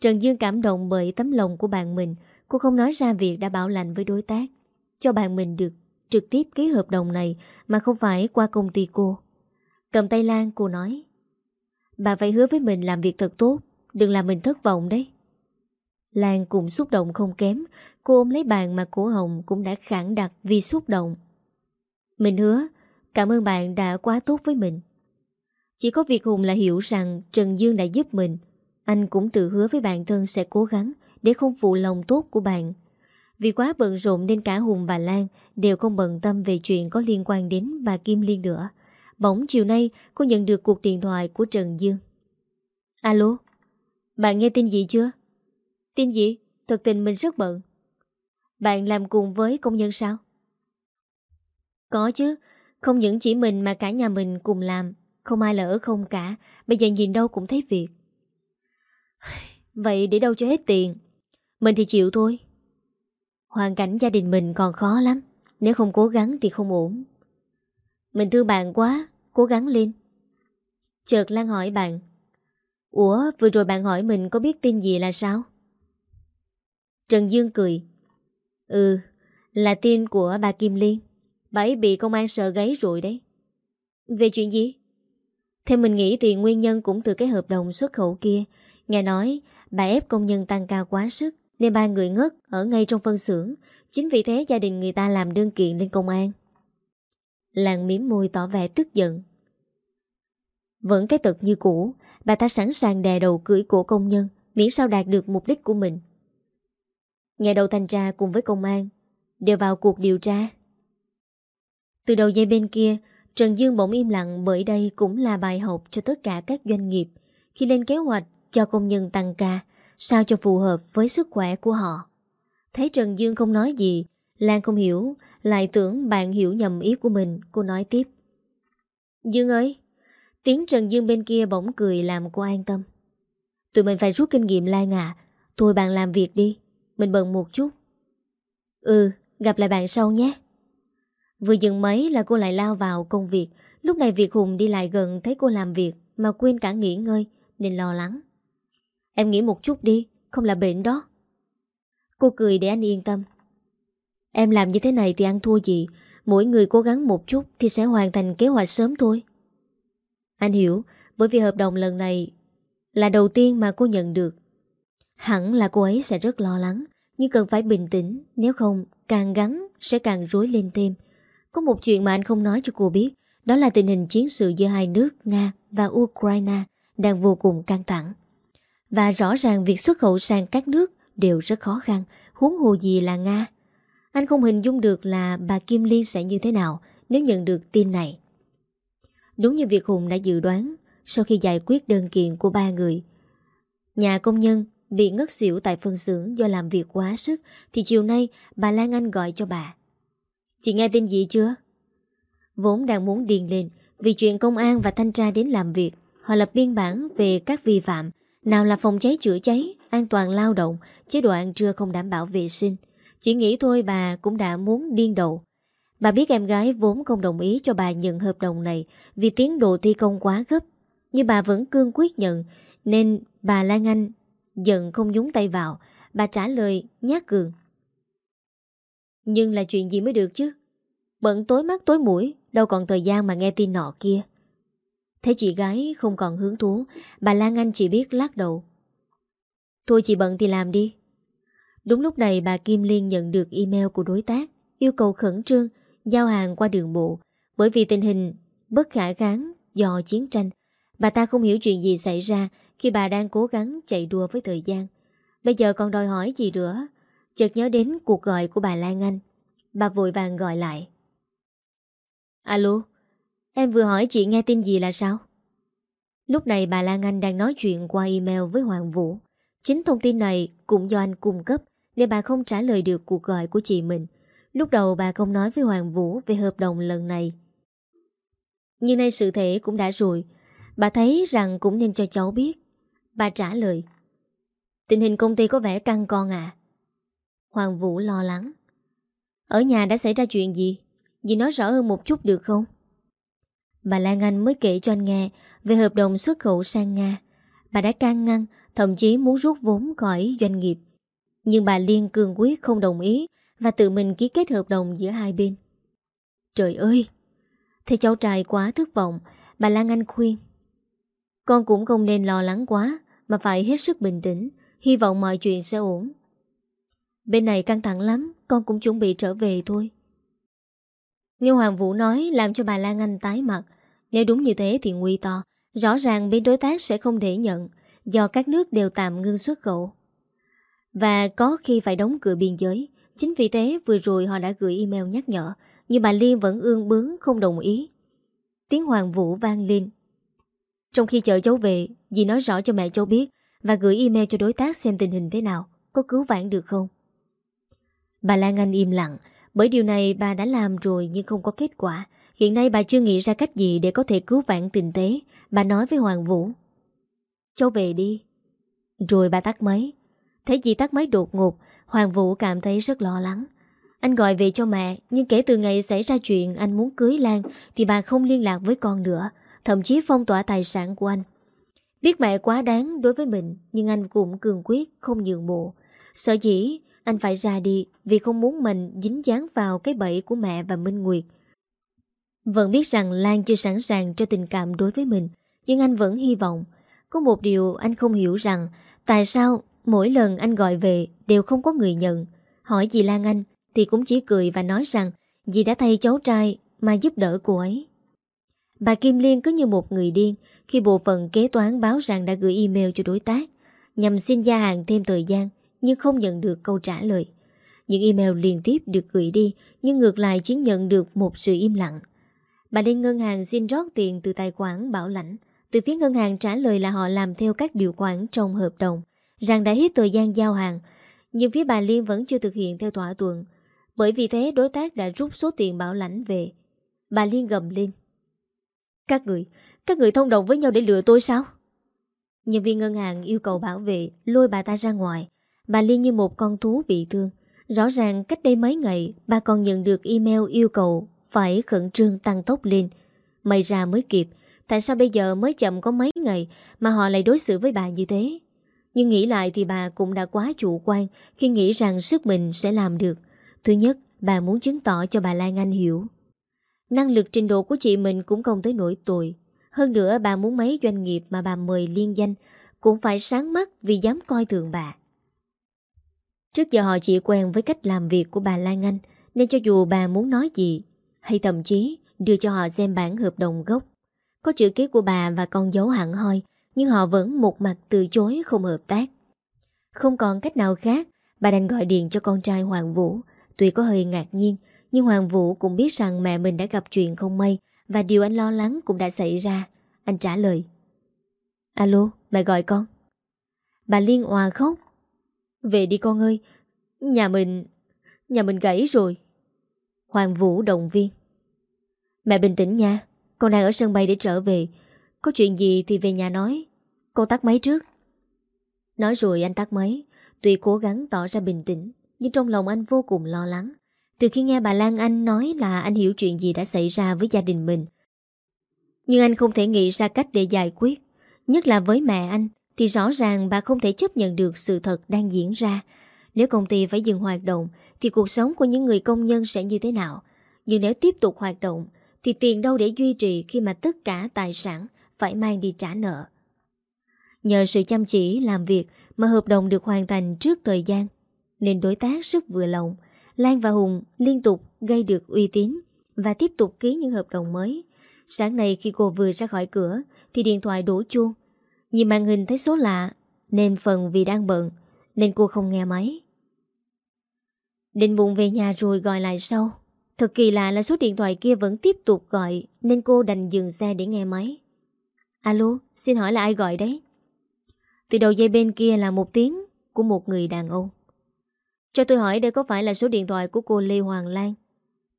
Trần Dương cảm động bởi tấm lòng của bạn mình. Cô không nói ra việc đã bảo lạnh với đối tác. Cho bạn mình được trực tiếp ký hợp đồng này mà không phải qua công ty cô. Cầm tay Lan, cô nói, Bà phải hứa với mình làm việc thật tốt, Đừng làm mình thất vọng đấy. Lan cũng xúc động không kém. Cô ôm lấy bàn mà cổ hồng cũng đã khẳng đặc vì xúc động. Mình hứa, Cảm ơn bạn đã quá tốt với mình. Chỉ có việc Hùng là hiểu rằng Trần Dương đã giúp mình. Anh cũng tự hứa với bản thân sẽ cố gắng Để không phụ lòng tốt của bạn vì quá bận rộn nên cả Hùng và Lan đều không bận tâm về chuyện có liên quan đến bà Kim Liên nữa. Bỗng chiều nay cô nhận được cuộc điện thoại của Trần Dương. Alo, bạn nghe tin gì chưa? Tin gì? Thật tình mình rất bận. Bạn làm cùng với công nhân sao? Có chứ, không những chỉ mình mà cả nhà mình cùng làm. Không ai là ở không cả, bây giờ nhìn đâu cũng thấy việc. Vậy để đâu cho hết tiền? Mình thì chịu thôi, Hoàn cảnh gia đình mình còn khó lắm. Nếu không cố gắng thì không ổn. Mình thương bạn quá Cố gắng lên. Chợt Lan hỏi bạn Ủa vừa rồi bạn hỏi mình có biết tin gì là sao? Trần Dương cười Ừ Là tin của bà Kim Liên. Bà ấy bị công an sợ gáy rồi đấy. Về chuyện gì? Theo mình nghĩ thì nguyên nhân cũng từ cái hợp đồng xuất khẩu kia. Nghe nói, bà ép công nhân tăng cao quá sức nên ba người ngất ở ngay trong phân xưởng. Chính vì thế gia đình người ta làm đơn kiện lên công an. Làng miếm môi tỏ vẻ tức giận. Vẫn cái tật như cũ, Bà ta sẵn sàng đè đầu cưỡi cổ công nhân, Miễn sao đạt được mục đích của mình. Ngày đầu thanh tra cùng với công an Đều vào cuộc điều tra. Từ đầu dây bên kia, Trần Dương bỗng im lặng bởi đây cũng là bài học cho tất cả các doanh nghiệp khi lên kế hoạch cho công nhân tăng ca sao cho phù hợp với sức khỏe của họ. Thấy Trần Dương không nói gì, Lan không hiểu Lại tưởng bạn hiểu nhầm ý của mình Cô nói tiếp. Dương ơi Tiếng Trần Dương bên kia bỗng cười làm cô an tâm. Tụi mình phải rút kinh nghiệm Lan à Thôi bạn làm việc đi Mình bận một chút. Ừ gặp lại bạn sau nhé. Vừa dừng mấy là cô lại lao vào công việc. Lúc này Việt Hùng đi lại gần thấy cô làm việc Mà quên cả nghỉ ngơi Nên lo lắng. Em nghĩ một chút đi, Không là bệnh đó. Cô cười để anh yên tâm. Em làm như thế này thì ăn thua gì? Mỗi người cố gắng một chút Thì sẽ hoàn thành kế hoạch sớm thôi. Anh hiểu, Bởi vì hợp đồng lần này Là đầu tiên mà cô nhận được. Hẳn là cô ấy sẽ rất lo lắng, Nhưng cần phải bình tĩnh, Nếu không, càng gắn sẽ càng rối lên thêm. Có một chuyện mà anh không nói cho cô biết, Đó là tình hình chiến sự giữa hai nước Nga và Ukraine Đang vô cùng căng thẳng. Và rõ ràng việc xuất khẩu sang các nước Đều rất khó khăn, Huống hồ gì là Nga Anh không hình dung được là bà Kim Liên sẽ như thế nào Nếu nhận được tin này Đúng như việc Hùng đã dự đoán, Sau khi giải quyết đơn kiện của ba người, Nhà công nhân bị ngất xỉu tại phân xưởng do làm việc quá sức, thì chiều nay bà Lan Anh gọi cho bà. Chị nghe tin gì chưa? Vốn đang muốn điền lên, vì chuyện công an và thanh tra đến làm việc. Họ lập biên bản về các vi phạm nào là phòng cháy chữa cháy, an toàn lao động, chế độ ăn trưa không đảm bảo vệ sinh. Chỉ nghĩ thôi bà cũng đã muốn điên đầu. Bà biết em gái vốn không đồng ý cho bà nhận hợp đồng này vì tiến độ thi công quá gấp. Nhưng bà vẫn cương quyết nhận nên bà Lan Anh Giận không nhúng tay vào Bà trả lời nhát cường Nhưng là chuyện gì mới được chứ Bận tối mắt tối mũi Đâu còn thời gian mà nghe tin nọ kia Thấy chị gái không còn hứng thú Bà Lan Anh chỉ biết lắc đầu Thôi chị bận thì làm đi Đúng lúc này bà Kim Liên nhận được email của đối tác Yêu cầu khẩn trương Giao hàng qua đường bộ Bởi vì tình hình bất khả kháng Do chiến tranh Bà ta không hiểu chuyện gì xảy ra khi bà đang cố gắng chạy đua với thời gian. Bây giờ còn đòi hỏi gì nữa? Chợt nhớ đến cuộc gọi của bà Lan Anh. Bà vội vàng gọi lại. Alo, em vừa hỏi chị nghe tin gì là sao? Lúc này bà Lan Anh đang nói chuyện qua email với Hoàng Vũ. Chính thông tin này cũng do anh cung cấp, nên bà không trả lời được cuộc gọi của chị mình. Lúc đầu bà không nói với Hoàng Vũ về hợp đồng lần này. Nhưng nay sự thể cũng đã rồi. Bà thấy rằng cũng nên cho cháu biết Bà trả lời Tình hình công ty có vẻ căng con à Hoàng Vũ lo lắng Ở nhà đã xảy ra chuyện gì Dì nói rõ hơn một chút được không Bà Lan Anh mới kể cho anh nghe Về hợp đồng xuất khẩu sang Nga. Bà đã can ngăn, Thậm chí muốn rút vốn khỏi doanh nghiệp. Nhưng bà Liên cương quyết không đồng ý Và tự mình ký kết hợp đồng giữa hai bên. Trời ơi! Thấy cháu trai quá thất vọng, Bà Lan Anh khuyên. Con cũng không nên lo lắng quá, Mà phải hết sức bình tĩnh, Hy vọng mọi chuyện sẽ ổn. Bên này căng thẳng lắm, Con cũng chuẩn bị trở về thôi. Nghe Hoàng Vũ nói, Làm cho bà Lan Anh tái mặt. Nếu đúng như thế thì nguy to. Rõ ràng bên đối tác sẽ không thể nhận, Do các nước đều tạm ngưng xuất khẩu. Và có khi phải đóng cửa biên giới. Chính vì thế, vừa rồi họ đã gửi email nhắc nhở, Nhưng bà Liên vẫn ương bướng, không đồng ý. Tiếng Hoàng Vũ vang lên. Trong khi chờ cháu về, Dì nói rõ cho mẹ cháu biết Và gửi email cho đối tác xem tình hình thế nào. Có cứu vãn được không? Bà Lan Anh im lặng bởi điều này bà đã làm rồi nhưng không có kết quả. Hiện nay bà chưa nghĩ ra cách gì Để có thể cứu vãn tình tế. Bà nói với Hoàng Vũ. Cháu về đi. Rồi bà tắt máy. Thấy chị tắt máy đột ngột Hoàng Vũ cảm thấy rất lo lắng. Anh gọi về cho mẹ Nhưng kể từ ngày xảy ra chuyện anh muốn cưới Lan Thì bà không liên lạc với con nữa thậm chí phong tỏa tài sản của anh. Biết mẹ quá đáng đối với mình, nhưng anh cũng cường quyết không nhường bộ. Sợ dĩ anh phải ra đi vì không muốn mình dính dáng vào cái bẫy của mẹ và Minh Nguyệt. Vẫn biết rằng Lan chưa sẵn sàng cho tình cảm đối với mình, nhưng anh vẫn hy vọng. Có một điều anh không hiểu rằng tại sao mỗi lần anh gọi về đều không có người nhận. Hỏi gì Lan Anh thì cũng chỉ cười và nói rằng dì đã thay cháu trai mà giúp đỡ cô ấy. Bà Kim Liên cứ như một người điên khi bộ phận kế toán báo rằng đã gửi email cho đối tác nhằm xin gia hạn thêm thời gian nhưng không nhận được câu trả lời. Những email liên tiếp được gửi đi nhưng ngược lại chỉ nhận được một sự im lặng. Bà lên ngân hàng xin rót tiền từ tài khoản bảo lãnh. Từ phía ngân hàng trả lời là họ làm theo các điều khoản trong hợp đồng, rằng đã hết thời gian giao hàng. Nhưng phía bà Liên vẫn chưa thực hiện theo thỏa thuận. Bởi vì thế đối tác đã rút số tiền bảo lãnh về. Bà Liên gầm lên. Các người, các người thông đồng với nhau để lừa tôi sao? Nhân viên ngân hàng yêu cầu bảo vệ lôi bà ta ra ngoài. Bà Liên như một con thú bị thương. Rõ ràng cách đây mấy ngày bà còn nhận được email yêu cầu phải khẩn trương tăng tốc lên. May ra mới kịp. Tại sao bây giờ mới chậm có mấy ngày mà họ lại đối xử với bà như thế? Nhưng nghĩ lại thì bà cũng đã quá chủ quan khi nghĩ rằng sức mình sẽ làm được. Thứ nhất, bà muốn chứng tỏ cho bà Lan Anh hiểu. Năng lực trình độ của chị mình cũng không tới nổi tồi. Hơn nữa bà muốn mấy doanh nghiệp mà bà mời liên danh cũng phải sáng mắt vì dám coi thường bà. Trước giờ họ chỉ quen với cách làm việc của bà Lan Anh nên cho dù bà muốn nói gì hay thậm chí đưa cho họ xem bản hợp đồng gốc có chữ ký của bà và con dấu hẳn hoi nhưng họ vẫn một mặt từ chối không hợp tác. Không còn cách nào khác bà đành gọi điện cho con trai Hoàng Vũ tuy có hơi ngạc nhiên nhưng Hoàng Vũ cũng biết rằng mẹ mình đã gặp chuyện không may và điều anh lo lắng cũng đã xảy ra. Anh trả lời. Alo, mẹ gọi con. Bà Liên hòa khóc. Về đi con ơi, nhà mình... nhà mình gãy rồi. Hoàng Vũ động viên. Mẹ bình tĩnh nha, con đang ở sân bay để trở về. Có chuyện gì thì về nhà nói. con tắt máy trước. Nói rồi anh tắt máy, tuy cố gắng tỏ ra bình tĩnh, nhưng trong lòng anh vô cùng lo lắng. Từ khi nghe bà Lan Anh nói là anh hiểu chuyện gì đã xảy ra với gia đình mình. Nhưng anh không thể nghĩ ra cách để giải quyết. Nhất là với mẹ anh, thì rõ ràng bà không thể chấp nhận được sự thật đang diễn ra. Nếu công ty phải dừng hoạt động, thì cuộc sống của những người công nhân sẽ như thế nào? Nhưng nếu tiếp tục hoạt động, thì tiền đâu để duy trì khi mà tất cả tài sản phải mang đi trả nợ. Nhờ sự chăm chỉ làm việc mà hợp đồng được hoàn thành trước thời gian, nên đối tác rất vừa lòng. Lan và Hùng liên tục gây được uy tín và tiếp tục ký những hợp đồng mới. Sáng nay khi cô vừa ra khỏi cửa thì điện thoại đổ chuông. Nhìn màn hình thấy số lạ nên phần vì đang bận nên cô không nghe máy. Định bụng về nhà rồi gọi lại sau. Thật kỳ lạ là số điện thoại kia vẫn tiếp tục gọi nên cô đành dừng xe để nghe máy. Alo, xin hỏi là ai gọi đấy? Từ đầu dây bên kia là một tiếng của một người đàn ông. Cho tôi hỏi đây có phải là số điện thoại của cô Lê Hoàng Lan,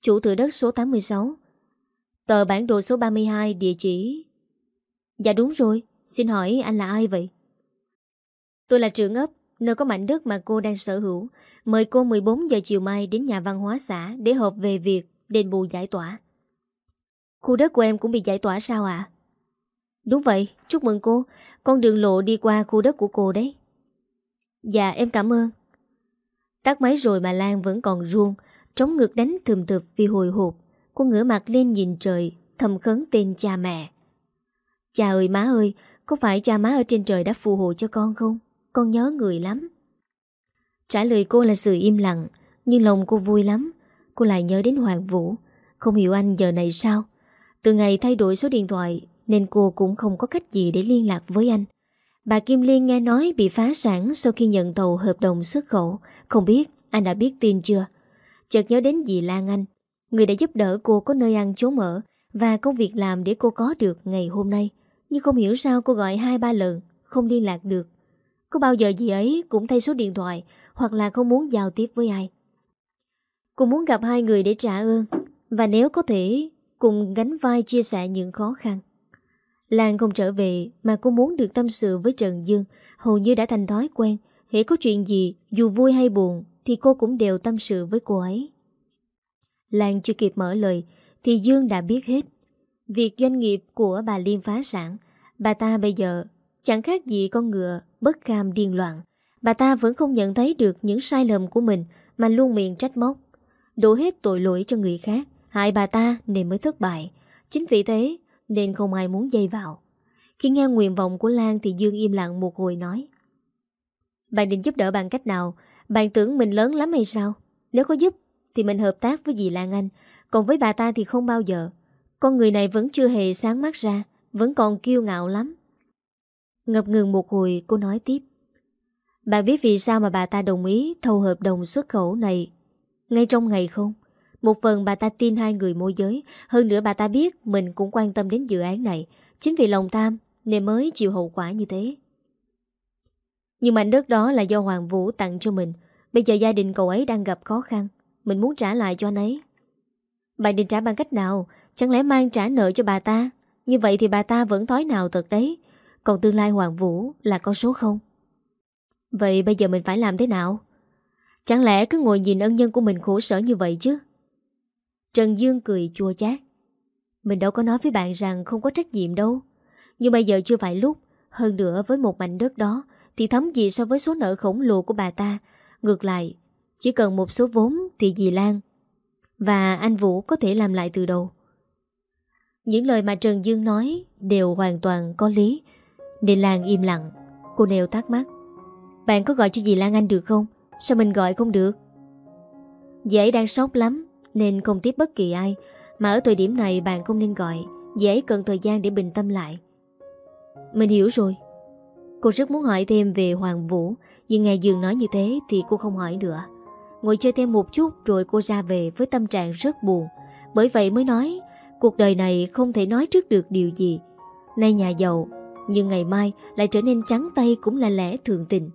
chủ thửa đất số 86, tờ bản đồ số 32 địa chỉ... Dạ đúng rồi, xin hỏi anh là ai vậy? Tôi là trưởng ấp, nơi có mảnh đất mà cô đang sở hữu. Mời cô 14 giờ chiều mai đến nhà văn hóa xã để họp về việc đền bù giải tỏa. Khu đất của em cũng bị giải tỏa sao ạ? Đúng vậy, chúc mừng cô. Con đường lộ đi qua khu đất của cô đấy. Dạ, em cảm ơn. Tắt máy rồi mà Lan vẫn còn ruông, trống ngực đánh thùm thụp vì hồi hộp. Cô ngửa mặt lên nhìn trời, thầm khấn tên cha mẹ. Cha ơi má ơi, có phải cha má ở trên trời đã phù hộ cho con không? Con nhớ người lắm. Trả lời cô là sự im lặng, nhưng lòng cô vui lắm. Cô lại nhớ đến Hoàng Vũ. Không hiểu anh giờ này sao? Từ ngày thay đổi số điện thoại, nên cô cũng không có cách gì để liên lạc với anh. Bà Kim Liên nghe nói bị phá sản sau khi nhận tàu hợp đồng xuất khẩu. Không biết anh đã biết tin chưa? Chợt nhớ đến dì Lan Anh, người đã giúp đỡ cô có nơi ăn trốn ở và công việc làm để cô có được ngày hôm nay. Nhưng không hiểu sao cô gọi hai ba lần, không liên lạc được. Có bao giờ gì ấy cũng thay số điện thoại hoặc là không muốn giao tiếp với ai. Cô muốn gặp hai người để trả ơn và nếu có thể cùng gánh vai chia sẻ những khó khăn. Lan không trở về mà cô muốn được tâm sự với Trần Dương hầu như đã thành thói quen. Hễ có chuyện gì, dù vui hay buồn, thì cô cũng đều tâm sự với cô ấy. Lan chưa kịp mở lời, thì Dương đã biết hết. Việc doanh nghiệp của bà Liên phá sản, bà ta bây giờ chẳng khác gì con ngựa bất cam điên loạn. Bà ta vẫn không nhận thấy được những sai lầm của mình mà luôn miệng trách móc. Đổ hết tội lỗi cho người khác, hại bà ta nên mới thất bại. Chính vì thế nên không ai muốn dây vào. Khi nghe nguyện vọng của Lan thì Dương im lặng một hồi nói. Bạn định giúp đỡ bằng cách nào? Bạn tưởng mình lớn lắm hay sao? Nếu có giúp thì mình hợp tác với dì Lan Anh, còn với bà ta thì không bao giờ. Con người này vẫn chưa hề sáng mắt ra, vẫn còn kiêu ngạo lắm. Ngập ngừng một hồi cô nói tiếp. Bạn biết vì sao mà bà ta đồng ý thầu hợp đồng xuất khẩu này ngay trong ngày không? Một phần bà ta tin hai người môi giới, hơn nữa bà ta biết mình cũng quan tâm đến dự án này. Chính vì lòng tham nên mới chịu hậu quả như thế. Nhưng mảnh đất đó là do Hoàng Vũ tặng cho mình. Bây giờ gia đình cậu ấy đang gặp khó khăn. Mình muốn trả lại cho anh ấy Bạn định trả bằng cách nào Chẳng lẽ mang trả nợ cho bà ta? Như vậy thì bà ta vẫn thói nào thật đấy? Còn tương lai Hoàng Vũ là con số không? Vậy bây giờ mình phải làm thế nào? Chẳng lẽ cứ ngồi nhìn ân nhân của mình khổ sở như vậy chứ? Trần Dương cười chua chát. Mình đâu có nói với bạn rằng không có trách nhiệm đâu. Nhưng bây giờ chưa phải lúc. Hơn nữa với một mảnh đất đó, Thì thấm gì so với số nợ khổng lồ của bà ta? Ngược lại, Chỉ cần một số vốn thì dì Lan Và anh Vũ có thể làm lại từ đầu. Những lời mà Trần Dương nói Đều hoàn toàn có lý. Nên Lan im lặng. Cô nêu thắc mắc. Bạn có gọi cho dì Lan Anh được không? Sao mình gọi không được? Dì ấy đang sốc lắm, Nên không tiếp bất kỳ ai. Mà ở thời điểm này bạn không nên gọi. Dì ấy cần thời gian để bình tâm lại. Mình hiểu rồi. Cô rất muốn hỏi thêm về Hoàng Vũ. Nhưng nghe Dương nói như thế Thì cô không hỏi nữa. Ngồi chơi thêm một chút rồi cô ra về Với tâm trạng rất buồn. Bởi vậy mới nói Cuộc đời này không thể nói trước được điều gì. Nay nhà giàu, Nhưng ngày mai lại trở nên trắng tay Cũng là lẽ thường tình.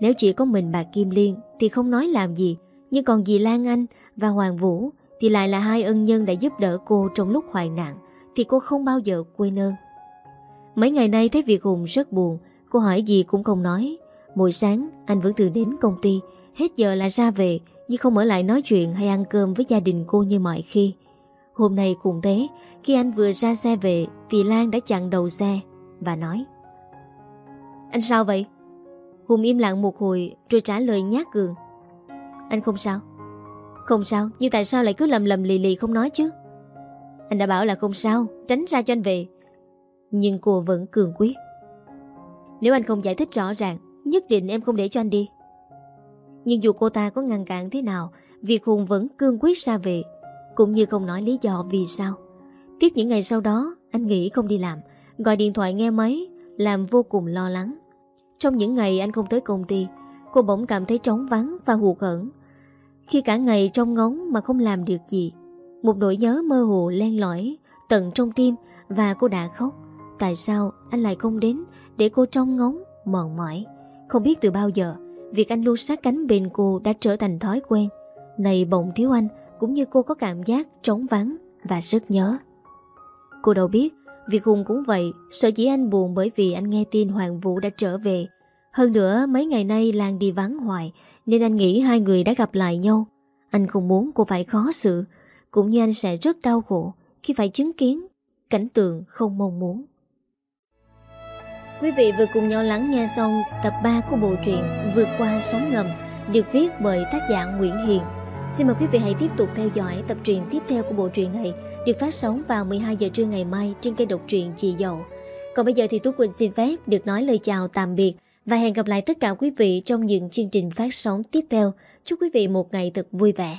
Nếu chỉ có mình bà Kim Liên Thì không nói làm gì, Nhưng còn dì Lan Anh và Hoàng Vũ Thì lại là hai ân nhân đã giúp đỡ cô Trong lúc hoài nạn Thì cô không bao giờ quên ơn. Mấy ngày nay thấy Việt Hùng rất buồn, Cô hỏi gì cũng không nói. Mỗi sáng, anh vẫn thường đến công ty, Hết giờ là ra về, Nhưng không ở lại nói chuyện hay ăn cơm với gia đình cô như mọi khi. Hôm nay cũng thế, Khi anh vừa ra xe về Thì Lan đã chặn đầu xe Và nói, Anh sao vậy? Hùng im lặng một hồi rồi trả lời nhát gường Anh không sao. Không sao? Nhưng tại sao lại cứ lầm lầm lì lì không nói chứ? Anh đã bảo là không sao, Tránh ra cho anh về. Nhưng cô vẫn cường quyết, Nếu anh không giải thích rõ ràng, Nhất định em không để cho anh đi. Nhưng dù cô ta có ngăn cản thế nào, việc Hùng vẫn cương quyết ra về cũng như không nói lý do vì sao. Tiếp những ngày sau đó, Anh nghĩ không đi làm, Gọi điện thoại nghe máy, Làm vô cùng lo lắng. Trong những ngày anh không tới công ty, Cô bỗng cảm thấy trống vắng và hụt hẫng. Khi cả ngày trong ngóng mà không làm được gì, Một nỗi nhớ mơ hồ len lỏi Tận trong tim Và cô đã khóc. Tại sao anh lại không đến Để cô trong ngóng, mòn mỏi? Không biết từ bao giờ, Việc anh luôn sát cánh bên cô đã trở thành thói quen. Này bỗng thiếu anh cũng như cô có cảm giác trống vắng Và rất nhớ Cô đâu biết việc Hùng cũng vậy, sợ chỉ anh buồn bởi vì anh nghe tin Hoàng Vũ đã trở về. Hơn nữa, mấy ngày nay Lan đi vắng hoài, nên anh nghĩ hai người đã gặp lại nhau. Anh không muốn cô phải khó xử, cũng như anh sẽ rất đau khổ khi phải chứng kiến cảnh tượng không mong muốn. Quý vị vừa cùng nhau lắng nghe xong tập 3 của bộ truyện Vượt qua sóng ngầm được viết bởi tác giả Nguyễn Hiền. Xin mời quý vị hãy tiếp tục theo dõi tập truyện tiếp theo của bộ truyện này, được phát sóng vào 12 giờ trưa ngày mai trên kênh độc truyện Chị Dậu. Còn bây giờ thì Tú Quỳnh xin phép được nói lời chào tạm biệt và hẹn gặp lại tất cả quý vị trong những chương trình phát sóng tiếp theo. Chúc quý vị một ngày thật vui vẻ.